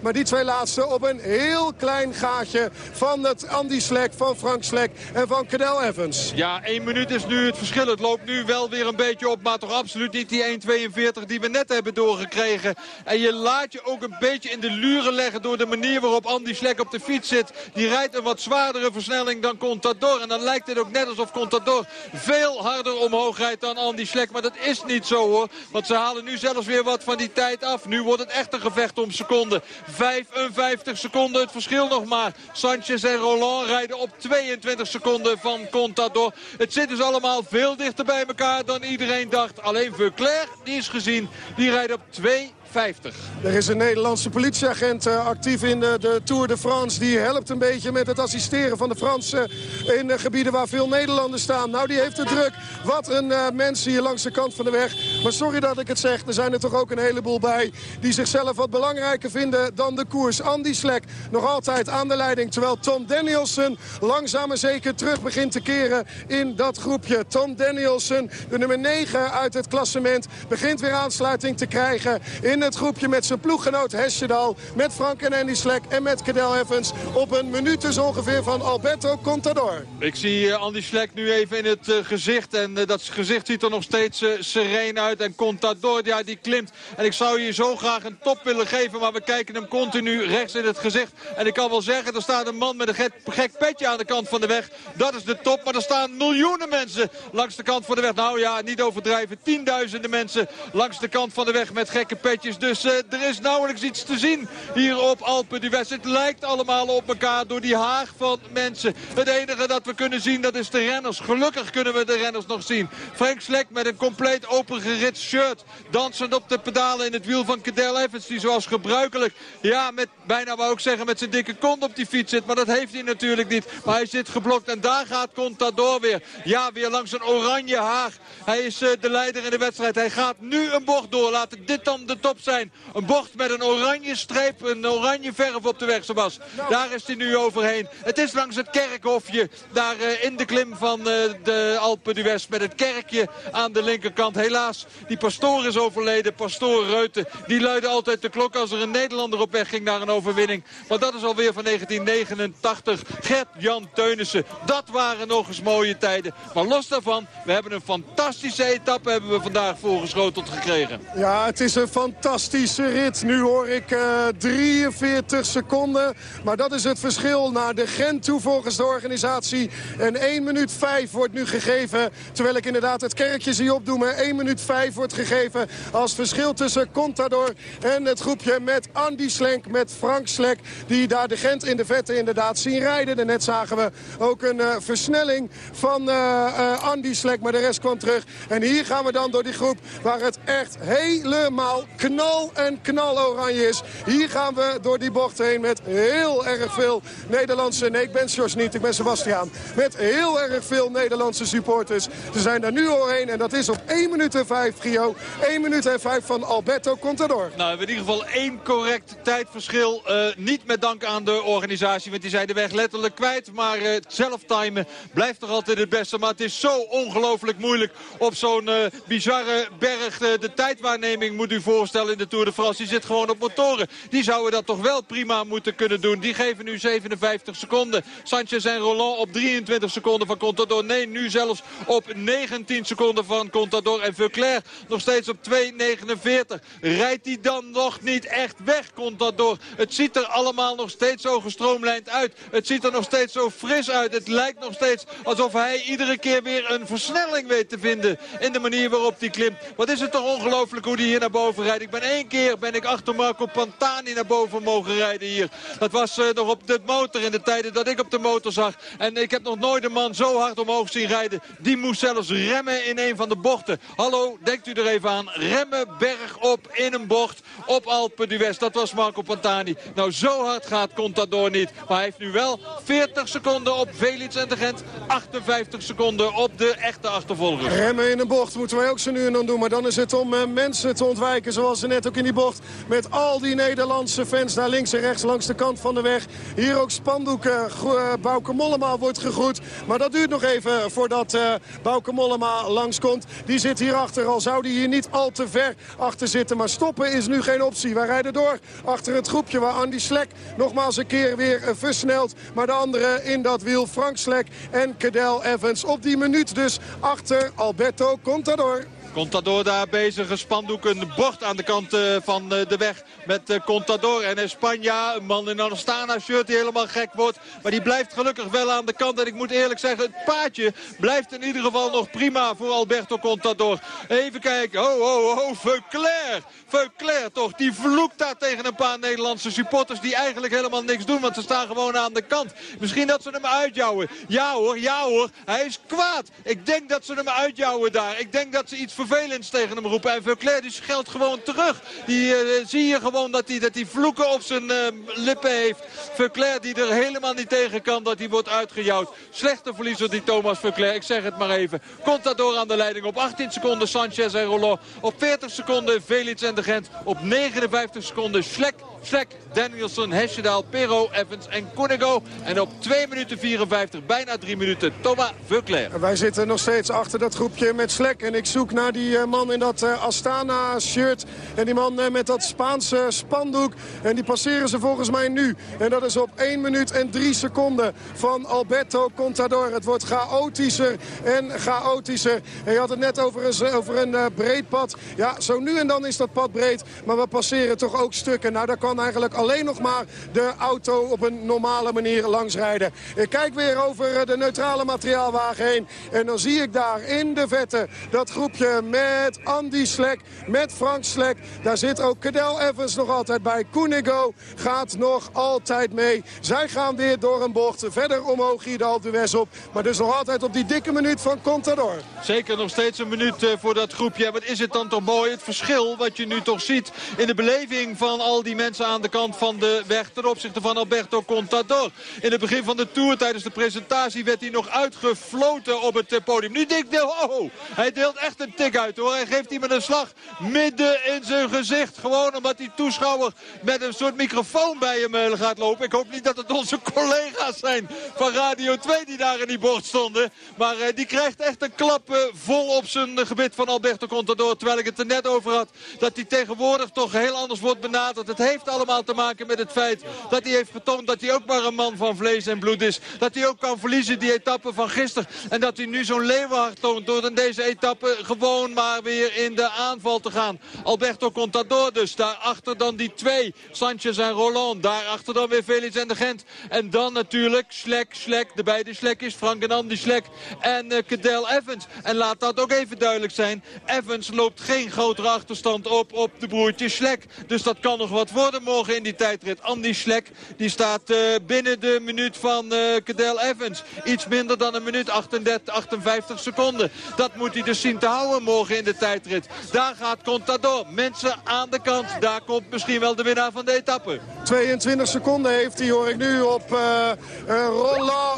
Maar die twee laatste op een heel klein gaatje van het Andy Slek, van Frank Slek en van Cadel Evans. Ja, één minuut is nu het verschil. Het loopt nu wel weer een beetje op, maar toch absoluut niet die 1.42 die we net hebben doorgekregen. En je laat je ook een beetje in de luren leggen door de manier waarop Andy Slek op de fiets zit. Die rijdt een wat zwaardere versnelling dan Contador. En dan lijkt het ook net alsof Contador veel harder omhoog rijdt dan Andy Slek. Maar dat is niet zo hoor. Want ze halen nu zelfs weer wat van die tijd af. Nu wordt het echt een gevecht om seconden. 55 seconden het verschil nog maar. Sanchez en Roland rijden op 22 seconden van Contador. Het zit dus allemaal veel dichter bij elkaar dan iedereen dacht. Alleen Verclair, die is gezien, die rijdt op 2 50. Er is een Nederlandse politieagent uh, actief in de, de, Tour de France. Die helpt een beetje met het assisteren van de Fransen in gebieden waar veel Nederlanders staan. Nou, die heeft het druk. Wat een uh, mensen hier langs de kant van de weg. Maar sorry dat ik het zeg, er zijn er toch ook een heleboel bij... die zichzelf wat belangrijker vinden dan de koers. Andy Slek nog altijd aan de leiding. Terwijl Tom Danielson langzaam maar zeker terug begint te keren in dat groepje. Tom Danielson, de nummer 9 uit het klassement, begint weer aansluiting te krijgen... In in het groepje met zijn ploeggenoot Hesjedal. Met Frank en Andy Slek en met Cadel Evans. Op een minuut dus ongeveer van Alberto Contador. Ik zie uh, Andy Slek nu even in het uh, gezicht. En uh, dat gezicht ziet er nog steeds sereen uit. En Contador, ja, die klimt. En ik zou je zo graag een top willen geven. Maar we kijken hem continu rechts in het gezicht. En ik kan wel zeggen, er staat een man met een gek, gek petje aan de kant van de weg. Dat is de top. Maar er staan miljoenen mensen langs de kant van de weg. Nou ja, niet overdrijven. Tienduizenden mensen langs de kant van de weg met gekke petjes. Dus uh, er is nauwelijks iets te zien hier op Alpen d'Huez. Het lijkt allemaal op elkaar door die haag van mensen. Het enige dat we kunnen zien, dat is de renners. Gelukkig kunnen we de renners nog zien. Frank Slek met een compleet opengerit shirt. Dansend op de pedalen in het wiel van Cadel Evans. Die zoals gebruikelijk, ja, met bijna wou ik zeggen, met zijn dikke kont op die fiets zit. Maar dat heeft hij natuurlijk niet. Maar hij zit geblokt en daar gaat Contador weer. Ja, weer langs een oranje haag. Hij is uh, de leider in de wedstrijd. Hij gaat nu een bocht door. Laten dit dan de top zijn. Een bocht met een oranje streep, een oranje verf op de weg, Sebas. Daar is hij nu overheen. Het is langs het kerkhofje, daar uh, in de klim van uh, de Alpe d'Huez. Met het kerkje aan de linkerkant. Helaas, die pastoor is overleden, pastoor Reuten. Die luidde altijd de klok als er een Nederlander op weg ging naar een overwinning. Maar dat is alweer van 1989. Gert-Jan Teunissen. Dat waren nog eens mooie tijden. Maar los daarvan, we hebben een fantastische etappe hebben we vandaag voorgeschoteld gekregen. Ja, het is een fantastische fantastische rit. Nu hoor ik uh, 43 seconden. Maar dat is het verschil naar de Gent toe volgens de organisatie. En 1 minuut 5 wordt nu gegeven. Terwijl ik inderdaad het kerkje zie opdoemen. 1 minuut 5 wordt gegeven als verschil tussen Contador en het groepje met Andy Slenk, met Frank Slek. Die daar de Gent in de vette inderdaad zien rijden. En net zagen we ook een uh, versnelling van uh, Andy Slek. Maar de rest kwam terug. En hier gaan we dan door die groep waar het echt helemaal knal en knaloranje is. Hier gaan we door die bocht heen met heel erg veel Nederlandse... Nee, ik ben Sjors niet, ik ben Sebastiaan. Met heel erg veel Nederlandse supporters. Ze zijn daar nu doorheen en dat is op 1 minuut en 5, Gio. 1 minuut en 5 van Alberto Contador. Nou, we in ieder geval één correct tijdverschil. Uh, niet met dank aan de organisatie, want die zijn de weg letterlijk kwijt. Maar uh, zelf timen blijft toch altijd het beste. Maar het is zo ongelooflijk moeilijk op zo'n uh, bizarre berg. de tijdwaarneming moet u voorstellen in de Tour de France. Die zit gewoon op motoren. Die zouden dat toch wel prima moeten kunnen doen. Die geven nu 57 seconden. Sanchez en Roland op 23 seconden van Contador. Nee, nu zelfs op 19 seconden van Contador. En Veuclair nog steeds op 2.49. Rijdt hij dan nog niet echt weg, Contador? Het ziet er allemaal nog steeds zo gestroomlijnd uit. Het ziet er nog steeds zo fris uit. Het lijkt nog steeds alsof hij iedere keer weer een versnelling weet te vinden. In de manier waarop hij klimt. Wat is het toch ongelooflijk hoe hij hier naar boven rijdt. Ik ben één keer ben ik achter Marco Pantani naar boven mogen rijden hier. Dat was uh, nog op de motor in de tijden dat ik op de motor zag. En ik heb nog nooit een man zo hard omhoog zien rijden. Die moest zelfs remmen in een van de bochten. Hallo, denkt u er even aan. Remmen berg op in een bocht op Alpe d'Huez. Dat was Marco Pantani. Nou, zo hard gaat Contador niet. Maar hij heeft nu wel 40 seconden op Velits en de Gent. 58 seconden op de echte achtervolger. Remmen in een bocht moeten wij ook zo nu en dan doen. Maar dan is het om uh, mensen te ontwijken. Zoals net ook in die bocht. Met al die Nederlandse fans naar links en rechts langs de kant van de weg. Hier ook spandoeken. Uh, Bouke Mollema wordt gegroet. Maar dat duurt nog even voordat uh, Bouke Mollema langskomt. Die zit hierachter. Al zou die hier niet al te ver achter zitten. Maar stoppen is nu geen optie. Wij rijden door achter het groepje waar Andy Slek nogmaals een keer weer versnelt. Maar de andere in dat wiel Frank Slek en Cadel Evans. Op die minuut dus achter Alberto Contador. Contador daar bezig, een een bord aan de kant uh, van uh, de weg met uh, Contador. En Espanja, een man in een Astana-shirt die helemaal gek wordt. Maar die blijft gelukkig wel aan de kant. En ik moet eerlijk zeggen, het paadje blijft in ieder geval nog prima voor Alberto Contador. Even kijken, oh, oh, oh, Veuclair. Veuclair toch, die vloekt daar tegen een paar Nederlandse supporters... die eigenlijk helemaal niks doen, want ze staan gewoon aan de kant. Misschien dat ze hem uitjouwen. Ja hoor, ja hoor, hij is kwaad. Ik denk dat ze hem uitjouwen daar. Ik denk dat ze iets vervelends tegen hem roepen. En Veuclair die scheldt gewoon terug. Die uh, zie je gewoon dat hij dat vloeken op zijn uh, lippen heeft. Veuclair die er helemaal niet tegen kan dat hij wordt uitgejouwd. Slechte verliezer die Thomas Veuclair. Ik zeg het maar even. Contador aan de leiding op 18 seconden Sanchez en Roland. Op 40 seconden Velits en de Gent. Op 59 seconden Schlek. Slek, Danielson, Hesjedaal, Pero, Evans en Koenigo. En op 2 minuten 54, bijna 3 minuten, Thomas Veuclair. Wij zitten nog steeds achter dat groepje met Slek. En ik zoek naar die uh, man in dat uh, Astana-shirt. En die man uh, met dat Spaanse spandoek. En die passeren ze volgens mij nu. En dat is op 1 minuut en 3 seconden van Alberto Contador. Het wordt chaotischer en chaotischer. En je had het net over een, over een breed pad. Ja, zo nu en dan is dat pad breed. Maar we passeren toch ook stukken. Nou, daar eigenlijk alleen nog maar de auto op een normale manier langsrijden. Ik kijk weer over de neutrale materiaalwagen heen. En dan zie ik daar in de vette dat groepje met Andy Slek, met Frank Slek. Daar zit ook Cadel Evans nog altijd bij. Koenigo gaat nog altijd mee. Zij gaan weer door een bocht. Verder omhoog hier de Alpe op. Maar dus nog altijd op die dikke minuut van Contador. Zeker nog steeds een minuut uh, voor dat groepje. Wat is het dan toch mooi. Het verschil wat je nu toch ziet in de beleving van al die mensen aan de kant van de weg ten opzichte van Alberto Contador. In het begin van de Tour tijdens de presentatie werd hij nog uitgefloten op het podium. Nu denkt hij, oh, hij deelt echt een tik uit hoor. Hij geeft iemand een slag midden in zijn gezicht. Gewoon omdat die toeschouwer met een soort microfoon bij hem gaat lopen. Ik hoop niet dat het onze collega's zijn van Radio 2 die daar in die bocht stonden. Maar uh, die krijgt echt een klap vol op zijn gebit van Alberto Contador. Terwijl ik het er net over had dat hij tegenwoordig toch heel anders wordt benaderd. Het heeft allemaal te maken met het feit dat hij heeft getoond dat hij ook maar een man van vlees en bloed is. Dat hij ook kan verliezen die etappe van gisteren. En dat hij nu zo'n leeuwenhart toont door in deze etappe gewoon maar weer in de aanval te gaan. Alberto Contador dus. Daarachter dan die twee. Sanchez en Roland. Daarachter dan weer Felix en de Gent. En dan natuurlijk Slek, Slek. De beide Slek is Frank en Andy Slek. En uh, Cadel Evans. En laat dat ook even duidelijk zijn. Evans loopt geen grotere achterstand op op de broertje Slek. Dus dat kan nog wat worden morgen in die tijdrit. Andy Schlek die staat uh, binnen de minuut van uh, Cadel Evans. Iets minder dan een minuut 38, 58 seconden. Dat moet hij dus zien te houden morgen in de tijdrit. Daar gaat Contador. Mensen aan de kant. Daar komt misschien wel de winnaar van de etappe. 22 seconden heeft hij hoor ik nu op uh,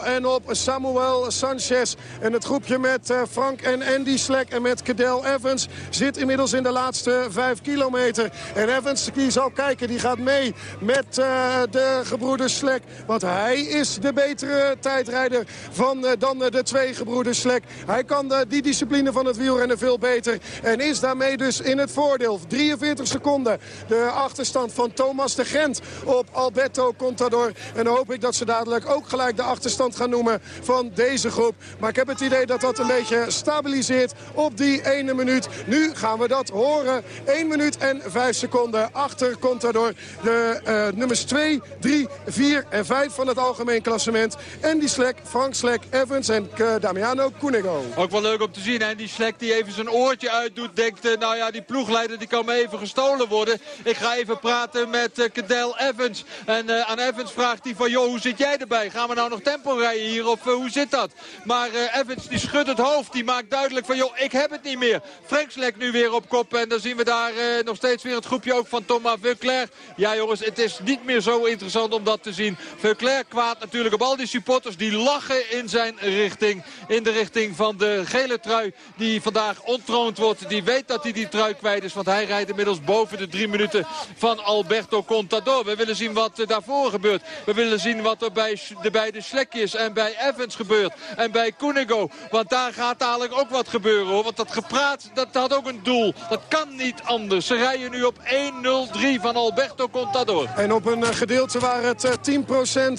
en op Samuel Sanchez. En het groepje met Frank en Andy Schlek en met Cadel Evans zit inmiddels in de laatste 5 kilometer. En Evans die zal kijken. Die gaat gaat mee met uh, de gebroeders Slek. Want hij is de betere tijdrijder van, uh, dan de twee gebroeders Slek. Hij kan die discipline van het wielrennen veel beter. En is daarmee dus in het voordeel. 43 seconden de achterstand van Thomas de Gent op Alberto Contador. En dan hoop ik dat ze dadelijk ook gelijk de achterstand gaan noemen van deze groep. Maar ik heb het idee dat dat een beetje stabiliseert op die ene minuut. Nu gaan we dat horen. 1 minuut en 5 seconden achter Contador. De uh, nummers 2, 3, 4 en 5 van het algemeen klassement. En die Slek, Frank Slek, Evans en Damiano Cunego. Ook wel leuk om te zien. En die Slek die even zijn oortje uitdoet. Denkt, uh, nou ja, die ploegleider die kan me even gestolen worden. Ik ga even praten met uh, Cadel Evans. En aan Evans vraagt hij van, joh, hoe zit jij erbij? Gaan we nou nog tempo rijden hier of hoe zit dat? Maar Evans die schudt het hoofd. Die maakt duidelijk van, joh, ik heb het niet meer. Frank Slek nu weer op kop. En dan zien we daar nog steeds weer het groepje ook van Thomas Veuclair. Ja jongens, het is niet meer zo interessant om dat te zien. Veuclair kwaad natuurlijk op al die supporters. Die lachen in zijn richting. In de richting van de gele trui die vandaag ontroond wordt. Die weet dat hij die trui kwijt is. Want hij rijdt inmiddels boven de drie minuten van Alberto Contador. We willen zien wat daarvoor gebeurt. We willen zien wat er bij de beide Slekjes en bij Evans gebeurt. En bij Cunego. Want daar gaat dadelijk ook wat gebeuren hoor. Want dat gepraat, dat had ook een doel. Dat kan niet anders. Ze rijden nu op 1-0-3 van Alberto Contador. En op een gedeelte waar het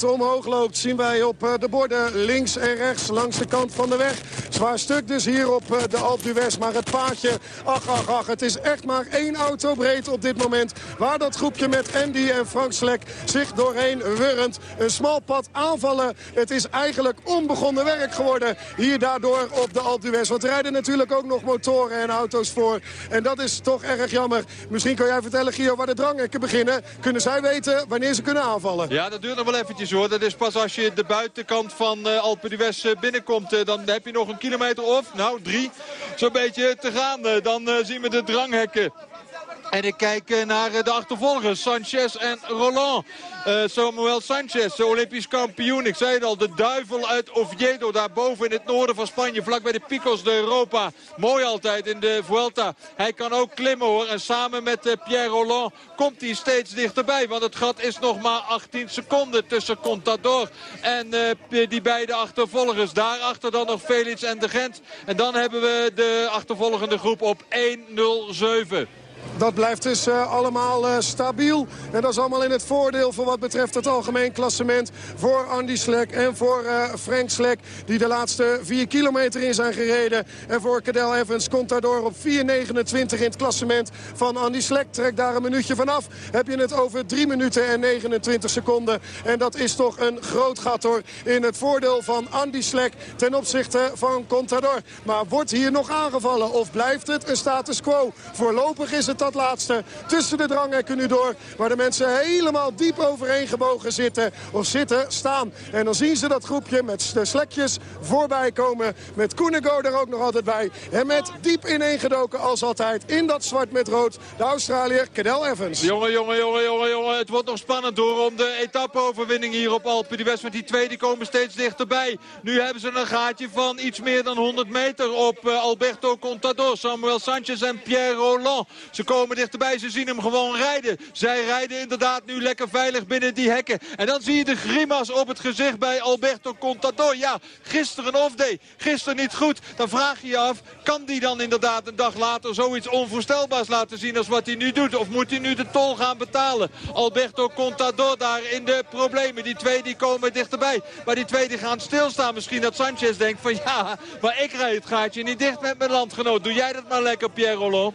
10% omhoog loopt... zien wij op de borden links en rechts langs de kant van de weg. Zwaar stuk dus hier op de Alpe. Maar het paadje, ach, ach, ach. Het is echt maar één auto breed op dit moment. Waar dat groepje met Andy en Frank Slek zich doorheen wurmt. Een smal pad aanvallen. Het is eigenlijk onbegonnen werk geworden. Hier daardoor op de Alpe d'Huez. Want rijden natuurlijk ook nog motoren en auto's voor. En dat is toch erg jammer. Misschien kan jij vertellen, Gio, waar de dranghekken Kunnen zij weten wanneer ze kunnen aanvallen? Ja, dat duurt nog wel eventjes hoor. Dat is pas als je de buitenkant van uh, Alpe d'Huez uh, binnenkomt. Uh, dan heb je nog een kilometer of, nou drie, zo'n beetje te gaan. dan zien we de dranghekken. En ik kijk naar de achtervolgers, Sanchez en Roland. Uh, Samuel Sanchez, de Olympisch kampioen. Ik zei het al, de duivel uit Oviedo, daarboven in het noorden van Spanje. Vlak bij de Picos de Europa. Mooi altijd in de Vuelta. Hij kan ook klimmen hoor. En samen met Pierre Roland komt hij steeds dichterbij. Want het gat is nog maar 18 seconden tussen Contador en die beide achtervolgers. Daarachter dan nog Felix en de Gent. En dan hebben we de achtervolgende groep op 1-0-7. Dat blijft dus uh, allemaal uh, stabiel. En dat is allemaal in het voordeel voor wat betreft het algemeen klassement. Voor Andy Slek en voor uh, Frank Slek. Die de laatste vier kilometer in zijn gereden. En voor Cadel Evans komt daardoor op 4.29 in het klassement van Andy Slek. Trekt daar een minuutje vanaf. Heb je het over 3 minuten en 29 seconden. En dat is toch een groot gat hoor. In het voordeel van Andy Slek ten opzichte van Contador. Maar wordt hier nog aangevallen? Of blijft het een status quo? Voorlopig is het dat laatste tussen de dranghekken nu door. Waar de mensen helemaal diep overheen gebogen zitten. Of zitten, staan. En dan zien ze dat groepje met de slekjes voorbij komen. Met Koenego er ook nog altijd bij. En met diep ineengedoken als altijd in dat zwart met rood. De Australiër Cadel Evans. Jongen, jongen, jongen, jongen, jongen. Het wordt nog spannend door om de etappeoverwinning hier op Alpe d'Huez. Want die twee die komen steeds dichterbij. Nu hebben ze een gaatje van iets meer dan 100 meter op uh, Alberto Contador. Samuel Sanchez en Pierre Roland. Ze komen dichterbij. Ze zien hem gewoon rijden. Zij rijden inderdaad nu lekker veilig binnen die hekken. En dan zie je de grimas op het gezicht bij Alberto Contador. Ja, gisteren off day. Gisteren niet goed. Dan vraag je je af, kan die dan inderdaad een dag later zoiets onvoorstelbaars laten zien als wat hij nu doet? Of moet hij nu de tol gaan betalen? Alberto Contador daar in de problemen. Die twee die komen dichterbij. Maar die twee die gaan stilstaan. Misschien dat Sanchez denkt van ja, maar ik rijd het gaatje niet dicht met mijn landgenoot. Doe jij dat maar lekker, Pierre Rollo.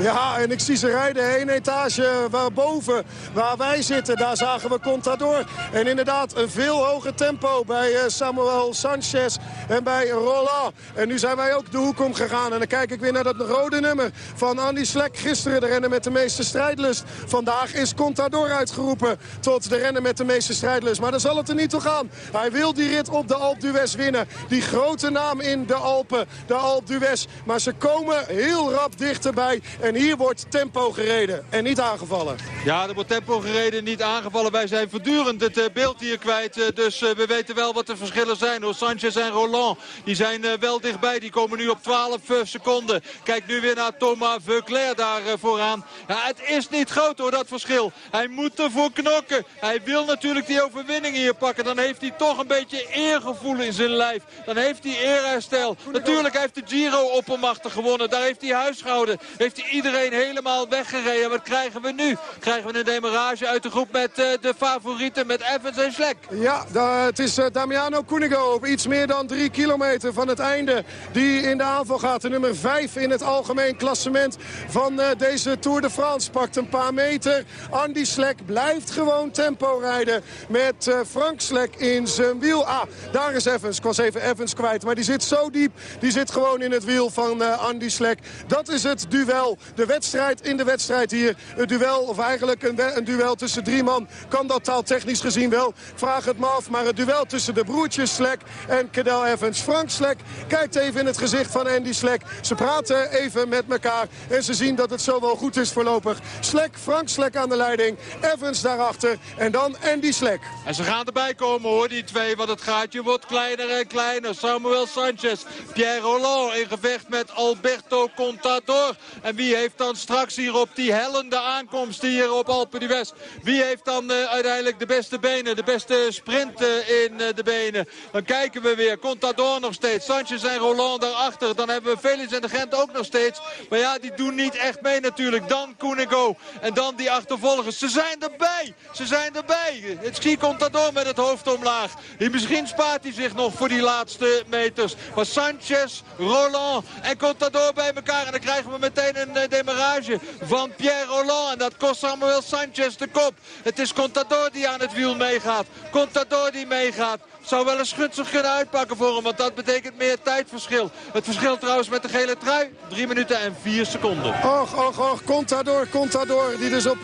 Ja, en ik zie ze rijden één etage waarboven, waar wij zitten. Daar zagen we Contador. En inderdaad een veel hoger tempo bij Samuel Sanchez en bij Roland. En nu zijn wij ook de hoek omgegaan. En dan kijk ik weer naar dat rode nummer van Andy Slek. Gisteren de rennen met de meeste strijdlust. Vandaag is Contador uitgeroepen tot de rennen met de meeste strijdlust. Maar dan zal het er niet toe gaan. Hij wil die rit op de Alpe d'Huez winnen. Die grote naam in de Alpen, de Alpe d'Huez. Maar ze komen heel rap dichterbij. En hier wordt tempo gereden en niet aangevallen. Ja, er wordt tempo gereden, niet aangevallen. Wij zijn voortdurend het eh, beeld hier kwijt. eh, Dus eh, we weten wel wat de verschillen zijn. Hoor. Sanchez en Roland, die zijn wel dichtbij. Die komen nu op 12 eh, seconden. Kijk nu weer naar Thomas Veuclair daar vooraan. Ja, het is niet groot hoor, dat verschil. Hij moet ervoor knokken. Hij wil natuurlijk die overwinning hier pakken. Dan heeft hij toch een beetje eergevoel in zijn lijf. Dan heeft hij eerherstel. Natuurlijk heeft de Giro oppermachtig gewonnen. Daar heeft hij huis gehouden. Heeft hij iedereen helemaal weggereden. Wat krijgen we nu? Krijgen we een demarage uit de groep met eh, de favorieten, met Evans en Schlek. Ja, het is eh, Damiano Cunego op iets meer dan drie kilometer van het einde. Die in de aanval gaat. De nummer vijf in het algemeen klassement van eh, deze Tour de France. Pakt een paar meter. Andy Slek blijft gewoon tempo rijden. Met Frank Slek in zijn wiel. Ah, daar is Evans. Ik was even Evans kwijt. Maar die zit zo diep. Die zit gewoon in het wiel van Andy Slek. Dat is het duel. De wedstrijd in de wedstrijd hier. Het duel, of eigenlijk een, een duel tussen drie man. Kan dat taaltechnisch gezien wel. Vraag het me af. Maar het duel tussen de broertjes Slek en Cadel Evans. Frank Slek kijkt even in het gezicht van Andy Slek. Ze praten even met elkaar. En ze zien dat het zo wel goed is voorlopig. Slek, Frank Slek aan de leiding. Evans daarachter. En dan Andy Slek. En ze gaan erbij komen hoor, die twee. Want het gaatje wordt kleiner en kleiner. Samuel Sanchez, Pierre Roland in gevecht met Alberto Contador. En wie heeft dan straks hier op die hellende aankomst hier op Alpe d'Huez... wie heeft dan eh, uiteindelijk de beste benen, de beste sprint eh, in eh, de benen? Dan kijken we weer. Contador nog steeds. Sanchez en Roland daarachter. Dan hebben we Felix en de Gent ook nog steeds. Maar ja, die doen niet echt mee natuurlijk. Dan Koenigo. En dan die achtervolgers. Ze zijn erbij. Ze zijn erbij. Het ski Contador met het hoofd omlaag. Misschien spaart hij zich nog voor die laatste meters. Maar Sanchez, Roland en Contador bij elkaar. En dan krijgen we meteen een demarrage van Pierre Roland. En dat kost Samuel Sanchez de kop. Het is Contador die aan het wiel meegaat. Contador die meegaat. Zou wel eens gunstig kunnen uitpakken voor hem. Want dat betekent meer tijdverschil. Het verschil trouwens met de gele trui. 3 minuten en 4 seconden. Och, och, och, Contador, Contador. Die dus op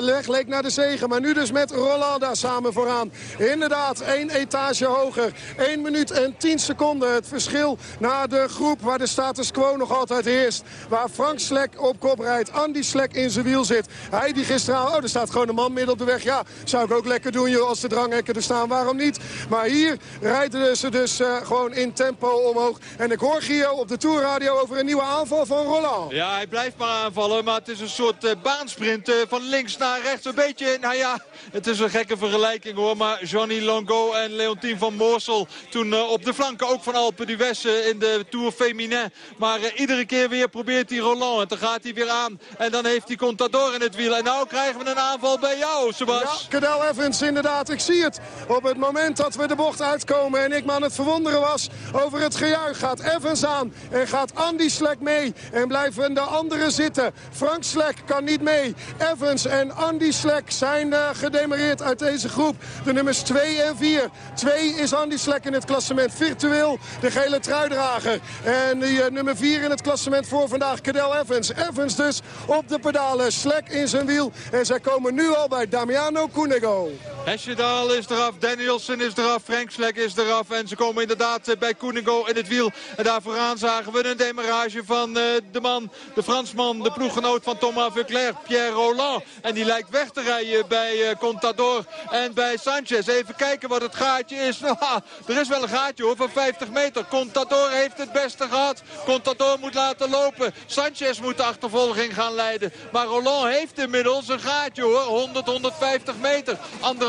leg leek naar de zegen. Maar nu dus met Rolanda samen vooraan. Inderdaad, één etage hoger. 1 minuut en 10 seconden. Het verschil naar de groep waar de status quo nog altijd heerst. Waar Frank Slek op kop rijdt. Andy Slek in zijn wiel zit. Hij die gisteren... Oh, er staat gewoon een man midden op de weg. Ja, zou ik ook lekker doen joh, als de dranghekken er staan. Waarom niet? Maar hier rijden ze dus eh, gewoon in tempo omhoog. En ik hoor Gio op de Tourradio over een nieuwe aanval van Roland. Ja, hij blijft maar aanvallen, maar het is een soort eh, baansprint eh, van links naar rechts. Een beetje, nou ja, het is een gekke vergelijking hoor. Maar Johnny Longo en Leontien van Moorsel toen op de flanken ook van Alpe d'Huez in de Tour Féminin. Maar iedere keer weer probeert hij Roland en dan gaat hij weer aan. En dan heeft hij Contador in het wiel. En nou krijgen we een aanval bij jou, Sebas. Ja, Cadel Evans inderdaad. Ik zie het. Op het moment dat we de bocht uitkomen en ik me aan het verwonderen was over het gejuich, gaat Evans aan en gaat Andy Slek mee. En blijven de anderen zitten. Frank Slek kan niet mee. Evans en Andy Slek zijn eh, gedemereerd uit deze groep. De nummers 2 en 4. 2 is Andy Slek in het klassement virtueel. De gele truidrager. En die eh, nummer 4 in het klassement voor vandaag, Cadel Evans. Evans dus op de pedalen. Slek in zijn wiel. En zij komen nu al bij Damiano Cunego. Hesjedal is eraf, Danielson is eraf, Frank Slek is eraf. En ze komen inderdaad eh, bij Koenigo in het wiel. En daar vooraan zagen we een demarage van eh, de man, de Fransman, de ploeggenoot van Thomas Vuclair, Pierre Roland. En die lijkt weg te rijden bij eh, Contador en bij Sanchez. Even kijken wat het gaatje is. Nou, er is wel een gaatje hoor, van 50 meter. Contador heeft het beste gehad. Contador moet laten lopen. Sanchez moet de achtervolging gaan leiden. Maar Roland heeft inmiddels een gaatje hoor. 100, 150 meter.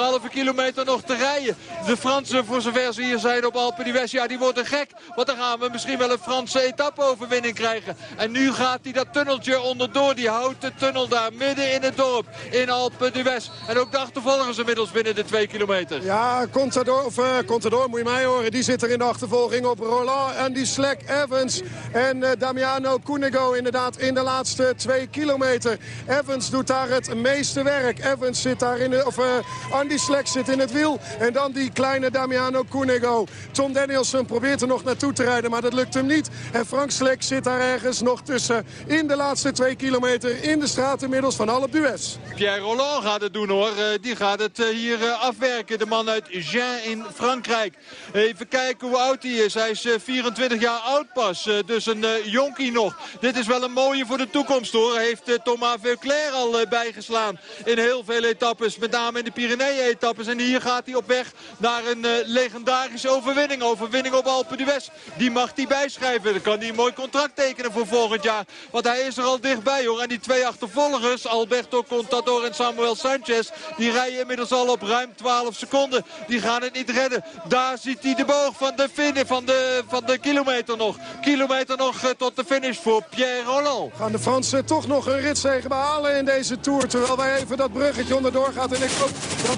Anderhalve kilometer nog te rijden. De Fransen, voor zover ze hier zijn op Alpe d'Huez, ja die worden gek. Want dan gaan we misschien wel een Franse etappe-overwinning krijgen. En nu gaat hij dat tunneltje onderdoor. Die houten tunnel daar midden in het dorp. In Alpe d'Huez. En ook de achtervolgers inmiddels binnen de 2 kilometer. Ja, Contador, of, eh, Contador, moet je mij horen. Die zit er in de achtervolging op Roland en die Slek Evans. En eh, Damiano Cunego inderdaad in de laatste twee kilometer. Evans doet daar het meeste werk. Evans zit daar in de, of uh, Andy Slek zit in het wiel. En dan die kleine Damiano Cunego. Tom Danielson probeert er nog naartoe te rijden, maar dat lukt hem niet. En Frank Slek zit daar ergens nog tussen. In de laatste twee kilometer in de straat inmiddels van Alpe d'Huez. Pierre Roland gaat het doen hoor. Eh, die gaat het eh, hier eh, afwerken. De man uit Jean in Frankrijk. Even kijken hoe oud hij is. Hij is 24 jaar oud pas. dus een jonkie nog. Dit is wel een mooie voor de toekomst hoor. Heeft Thomas Veuclair al bijgeslaan in heel veel etappes. Met name in de Pyrenee-etappes. En hier gaat hij op weg naar een legendarische overwinning. Overwinning op Alpe d'Huez. Die mag hij bijschrijven. Dan kan hij een mooi contract tekenen voor volgend jaar. Want hij is er al dichtbij hoor. En die twee achtervolgers, Alberto Contador en Samuel Sanchez... die rijden inmiddels al op ruim 12 seconden. Die gaan het niet redden. Daar ziet hij de boog van de, finish, van de, van de kilometer nog. Kilometer nog eh, tot de finish voor Pierre Roland. Gaan de Fransen toch nog een ritzegen behalen in deze Tour... terwijl wij even dat bruggetje onderdoor gaat. En ik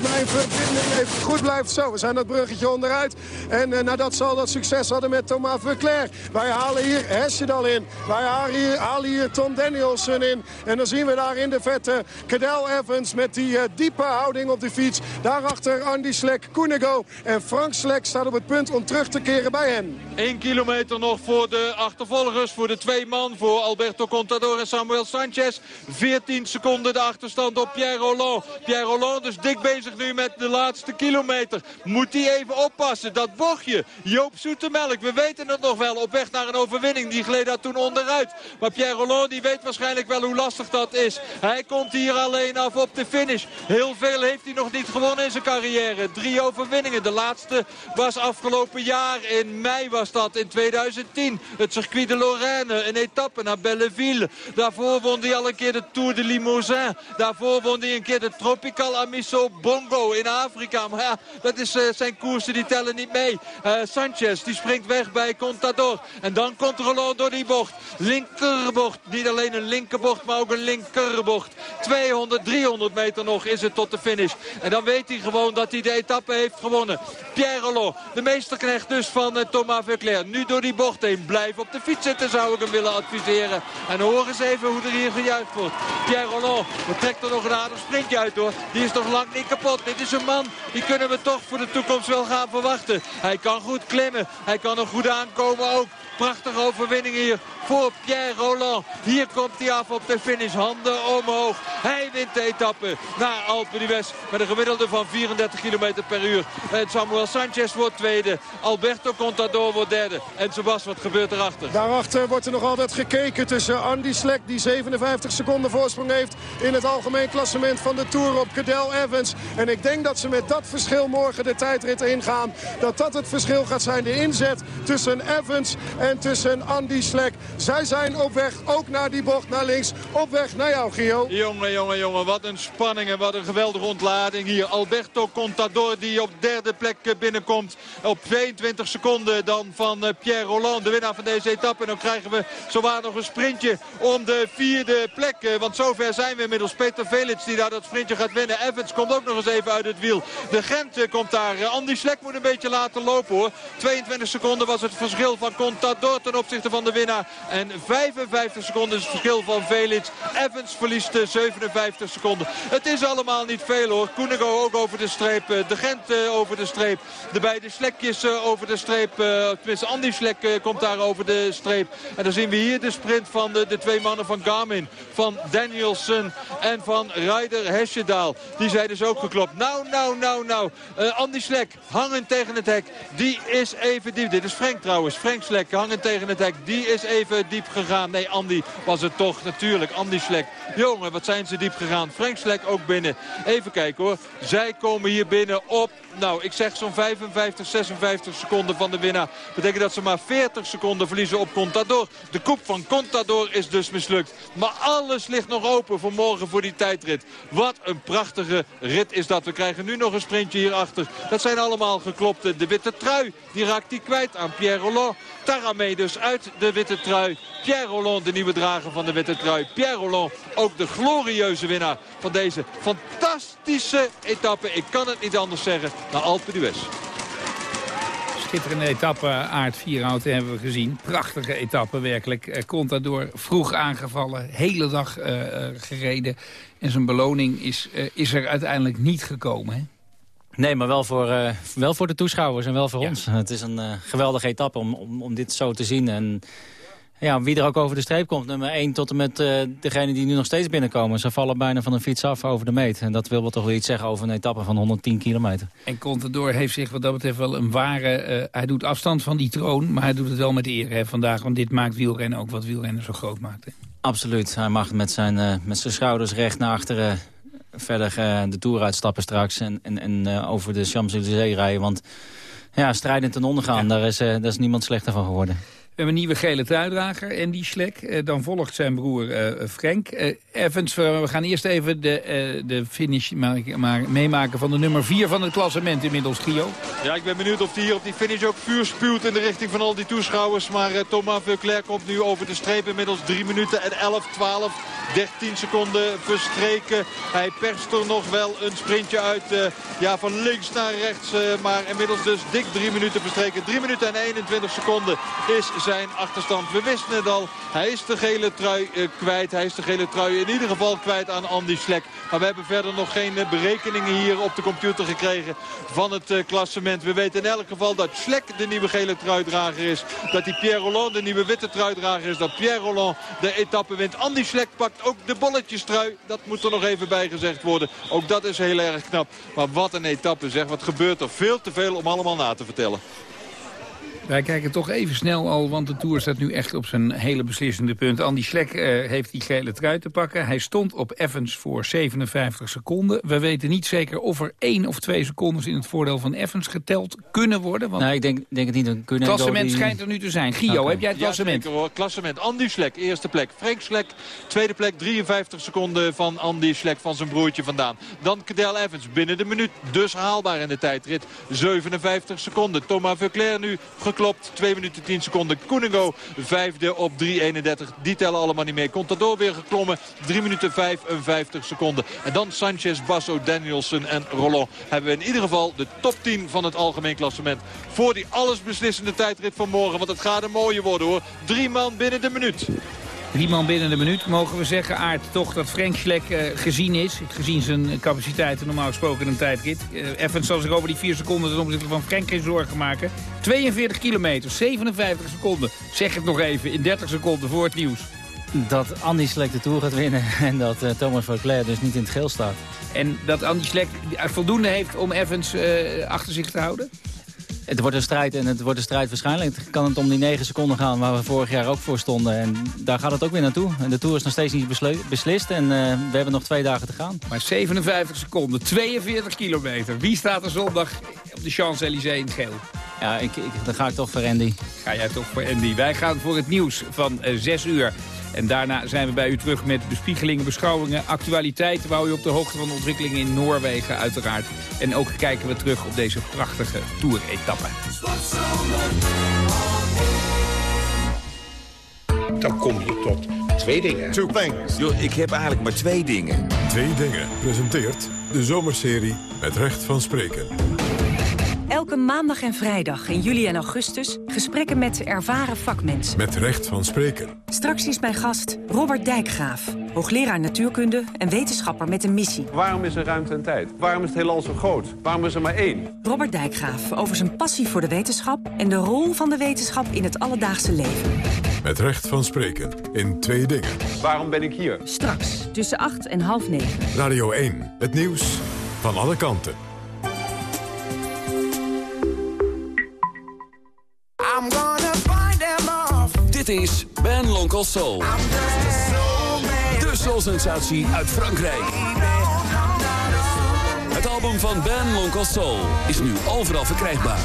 verbinding even goed blijft. Zo, we zijn dat bruggetje onderuit. En uh, nadat ze al dat succes hadden met Thomas Verclair. Wij halen hier Hesjedal in. Wij halen hier, halen Tom Danielson in. En dan zien we daar in de vette Cadel Evans met die uh, diepe houding op de fiets. Daarachter Andy Slek, Koenigo en Frank Slek staat op het punt om terug te keren bij hen. 1 kilometer nog voor de achtervolgers, voor de twee man, voor Alberto Contador en Samuel Sanchez. 14 seconden de achterstand op Pierre Roland. Pierre Roland dus dik bezig nu met de laatste kilometer. Moet hij even oppassen, dat bochtje. Joop Zoetemelk, we weten het nog wel, op weg naar een overwinning. Die gleed daar toen onderuit. Maar Pierre Roland die weet waarschijnlijk wel hoe lastig dat is. Hij komt hier alleen af op de finish. Heel veel heeft hij nog niet gewonnen in zijn carrière. Drie overwinningen. De laatste was afgelopen jaar. In mei was dat, in 2010. Het circuit de Lorraine. Een etappe naar Belleville. Daarvoor won hij al een keer de Tour de Limousin. Daarvoor won hij een keer de Tropical Amiso Bongo in Afrika. Maar ja, dat is, uh, zijn koersen die tellen niet mee. Uh, Sanchez die springt weg bij Contador. En dan komt Roland door die bocht. Linkerbocht. Niet alleen een linkerbocht, maar ook een linkerbocht. 200, 300 meter nog is het tot de finish. En dan weet hij gewoon dat hij de etappe heeft gewonnen. Pierre Roland, de meesterknecht dus van uh, Thomas Verclair. Nu door die bocht heen. Blijf op de fiets zitten zou ik hem willen adviseren. En hoor eens even hoe er hier gejuicht wordt. Pierre Roland, we trekt er nog een aardig sprintje uit hoor. Die is nog lang niet kapot. Dit is een man, die kunnen we toch voor de toekomst wel gaan verwachten. Hij kan goed klimmen. Hij kan nog goed aankomen ook. Prachtige overwinning hier voor Pierre Roland. Hier komt hij af op de finish. Handen omhoog. Hij wint de etappe naar Alpe d'Huez. Met een gemiddelde van 34 km per uur. En Samuel Sanchez wordt tweede. Alberto Contador wordt derde. En Sebas, wat gebeurt erachter? Daarachter wordt er nog altijd gekeken tussen Andy Slek... die 57 seconden voorsprong heeft in het algemeen klassement van de Tour op Cadel Evans. En ik denk dat ze met dat verschil morgen de tijdrit ingaan. Dat dat het verschil gaat zijn. De inzet tussen Evans en tussen Andy Slek. Zij zijn op weg ook naar die bocht naar links. Op weg naar jou, Gio. Jongen, jongen, jongen. Wat een spanning en wat een geweldige ontlading hier. Alberto Contador die op derde plek binnenkomt. Op 22 seconden dan van eh, Pierre Roland, de winnaar van deze etappe. En dan krijgen we zowaar nog een sprintje om de vierde plek. Eh, want zover zijn we inmiddels. Peter Velits die daar dat sprintje gaat winnen. Evans komt ook nog eens even uit het wiel. De Gent eh, komt daar. Andy Slek moet een beetje laten lopen hoor. 22 seconden was het verschil van Contador ten opzichte van de winnaar. En 55 seconden is het verschil van Velits. Evans verliest 57 seconden. Het is allemaal niet veel hoor. Koenigo ook over de streep. De Gent over de streep. De beide Slekjes over de streep. Tenminste, Andy Slek komt daar over de streep. En dan zien we hier de sprint van de, de twee mannen van Garmin. Van Danielson en van Ryder Hesjedaal. Die zijn dus ook geklopt. Nou, nou, nou, nou. Andy Slek hangend tegen het hek. Die is even diep. Dit is Frank trouwens. Frank Slek hangend tegen het hek. Die is even diep gegaan. Nee, Andy was het toch natuurlijk. Andy Slek. Jongen, wat zijn ze diep gegaan. Frank Slek ook binnen. Even kijken hoor. Zij komen hier binnen op, nou ik zeg zo'n 55, 56 seconden van de winnaar. Betekent dat ze maar 40 seconden verliezen op Contador. De koep van Contador is dus mislukt. Maar alles ligt nog open voor morgen voor die tijdrit. Wat een prachtige rit is dat. We krijgen nu nog een sprintje hierachter. Dat zijn allemaal geklopte. De witte trui, die raakt hij kwijt aan Pierre Roland. Taramee dus uit de witte trui. Pierre Roland, de nieuwe drager van de witte trui. Pierre Roland, ook de glorieuze winnaar van deze fantastische etappe. Ik kan het niet anders zeggen, naar Alpe d'Huez. Schitterende etappe, Aard Vierhout hebben we gezien. Prachtige etappe werkelijk. Uh, Contador vroeg aangevallen, hele dag uh, uh, gereden. En zijn beloning is, is er uiteindelijk niet gekomen. Hè? Nee, maar wel voor, uh, wel voor de toeschouwers en wel voor ons. Het is een uh, geweldige etappe om, om, om dit zo te zien. En ja, wie er ook over de streep komt, nummer 1 tot en met uh, degene die nu nog steeds binnenkomen. Ze vallen bijna van een fiets af over de meet. En dat wil wel toch wel iets zeggen over een etappe van 110 kilometer. En Contador heeft zich wat dat betreft wel een ware... Uh, hij doet afstand van die troon, maar hij doet het wel met eer hè, vandaag. Want dit maakt wielrennen ook wat wielrennen zo groot maakt. Hè? Absoluut. Hij mag met zijn, uh, met zijn schouders recht naar achteren verder de Tour uitstappen straks. En, en, en over de Champs-Élysées rijden. Want ja, strijdend ten onder gaan, ja. daar, is, daar is niemand slechter van geworden. Een nieuwe gele truidrager, Andy Schlek. Uh, dan volgt zijn broer uh, Frank. Uh, Evans, we gaan eerst even de, de finish meemaken van de nummer 4 van het klassement inmiddels, Gio. Ja, ik ben benieuwd of hij hier op die finish ook vuur spuwt in de richting van al die toeschouwers. Maar Thomas Veuclair komt nu over de streep inmiddels 3 minuten en 11, 12, 13 seconden verstreken. Hij perst er nog wel een sprintje uit, ja, van links naar rechts. maar inmiddels dus dik 3 minuten verstreken. 3 minuten en 21 seconden is zijn achterstand. We wisten het al. Hij is de gele trui uh, kwijt. Hij is de gele trui in ieder geval kwijt aan Andy Schlek. Maar we hebben verder nog geen uh, berekeningen hier op de computer gekregen van het uh, klassement. We weten in elk geval dat Schlek de nieuwe gele truidrager is. Dat die Pierre Roland de nieuwe witte truidrager is. Dat Pierre Roland de etappe wint. Andy Schlek pakt ook de bolletjestrui. Dat moet er nog even bij gezegd worden. Ook dat is heel erg knap. Maar wat een etappe zeg. Wat gebeurt er? Veel te veel om allemaal na te vertellen. Wij kijken toch even snel al, want de Tour staat nu echt op zijn hele beslissende punt. Andy Schlek uh, heeft die gele trui te pakken. Hij stond op Evans voor 57 seconden. We weten niet zeker of er één of twee secondes in het voordeel van Evans geteld kunnen worden. Want nee, ik denk, denk het niet. Het klassement die... schijnt er nu te zijn. Gio, okay. heb jij het klassement? Ja, hoor. Klassement. Andy Schlek, eerste plek. Frank Schlek, tweede plek. 53 seconden van Andy Schlek van zijn broertje vandaan. Dan Cadel Evans, binnen de minuut. Dus haalbaar in de tijdrit. 57 seconden. Thomas Veuclair nu geklopt. 2 minuten 10 seconden. Koenego vijfde op 3.31. Die tellen allemaal niet mee. Contador weer geklommen. 3 minuten 55 seconden. En dan Sanchez, Basso, Danielson en Roland. Hebben we in ieder geval de top 10 van het algemeen klassement. Voor die allesbeslissende tijdrit van morgen. Want het gaat een mooie worden hoor. Drie man binnen de minuut. Drie man binnen de minuut, mogen we zeggen. Aard toch dat Frank Schlek uh, gezien is. Gezien zijn capaciteiten normaal gesproken in een tijdrit. Uh, Evans zal zich over die vier seconden ten opzichte van Frank geen zorgen maken. 42 kilometer, 57 seconden. Zeg het nog even, in 30 seconden voor het nieuws. Dat Andy Schlek de Tour gaat winnen en dat uh, Thomas Vauclair dus niet in het geel staat. En dat Andy Schlek voldoende heeft om Evans achter zich te houden? Het wordt een strijd en het wordt een strijd waarschijnlijk. Kan het om die 9 seconden gaan waar we vorig jaar ook voor stonden. En daar gaat het ook weer naartoe. En de Tour is nog steeds niet beslist en uh, we hebben nog twee dagen te gaan. Maar 57 seconden, 42 kilometer. Wie staat er zondag op de Champs-Élysées in geel? Ja, ik, ik, dan ga ik toch voor Andy. Ga jij toch voor Andy. Wij gaan voor het nieuws van uh, 6 uur. En daarna zijn we bij u terug met bespiegelingen, beschouwingen, actualiteiten. Houden u op de hoogte van de ontwikkelingen in Noorwegen uiteraard. En ook kijken we terug op deze prachtige Tour-etappe. Dan kom je tot twee dingen. Two things. Yo, ik heb eigenlijk maar twee dingen. Twee dingen presenteert de zomerserie met recht van spreken. Elke maandag en vrijdag in juli en augustus gesprekken met ervaren vakmensen. Met recht van spreken. Straks is mijn gast Robert Dijkgraaf, hoogleraar natuurkunde en wetenschapper met een missie. Waarom is er ruimte en tijd? Waarom is het heelal zo groot? Waarom is er maar één? Robert Dijkgraaf over zijn passie voor de wetenschap en de rol van de wetenschap in het alledaagse leven. Met recht van spreken in twee dingen. Waarom ben ik hier? Straks tussen acht en half negen. Radio 1, het nieuws van alle kanten. Dit is Ben Lonkel Soul. De soul-sensatie uit Frankrijk. Het album van Ben Lonkel Soul is nu overal verkrijgbaar.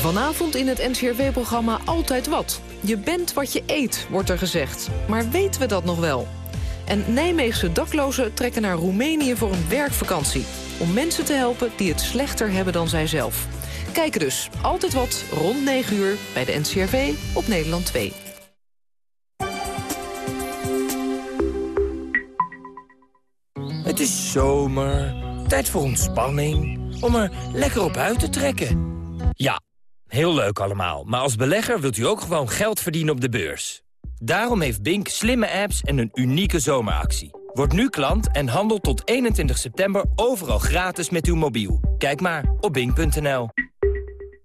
Vanavond in het NCRW-programma Altijd Wat. Je bent wat je eet, wordt er gezegd. Maar weten we dat nog wel? En Nijmeegse daklozen trekken naar Roemenië voor een werkvakantie. Om mensen te helpen die het slechter hebben dan zijzelf. Kijken dus. Altijd wat, rond 9 uur, bij de NCRV op Nederland 2. Het is zomer, tijd voor ontspanning, om er lekker op uit te trekken. Ja, heel leuk allemaal, maar als belegger wilt u ook gewoon geld verdienen op de beurs. Daarom heeft Bink slimme apps en een unieke zomeractie. Word nu klant en handel tot 21 september overal gratis met uw mobiel. Kijk maar op bing.nl.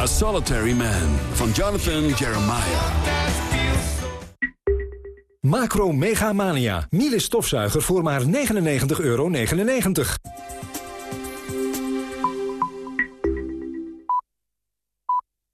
A Solitary Man van Jonathan Jeremiah. Macro Mega Mania. Miele stofzuiger voor maar 99,99 euro.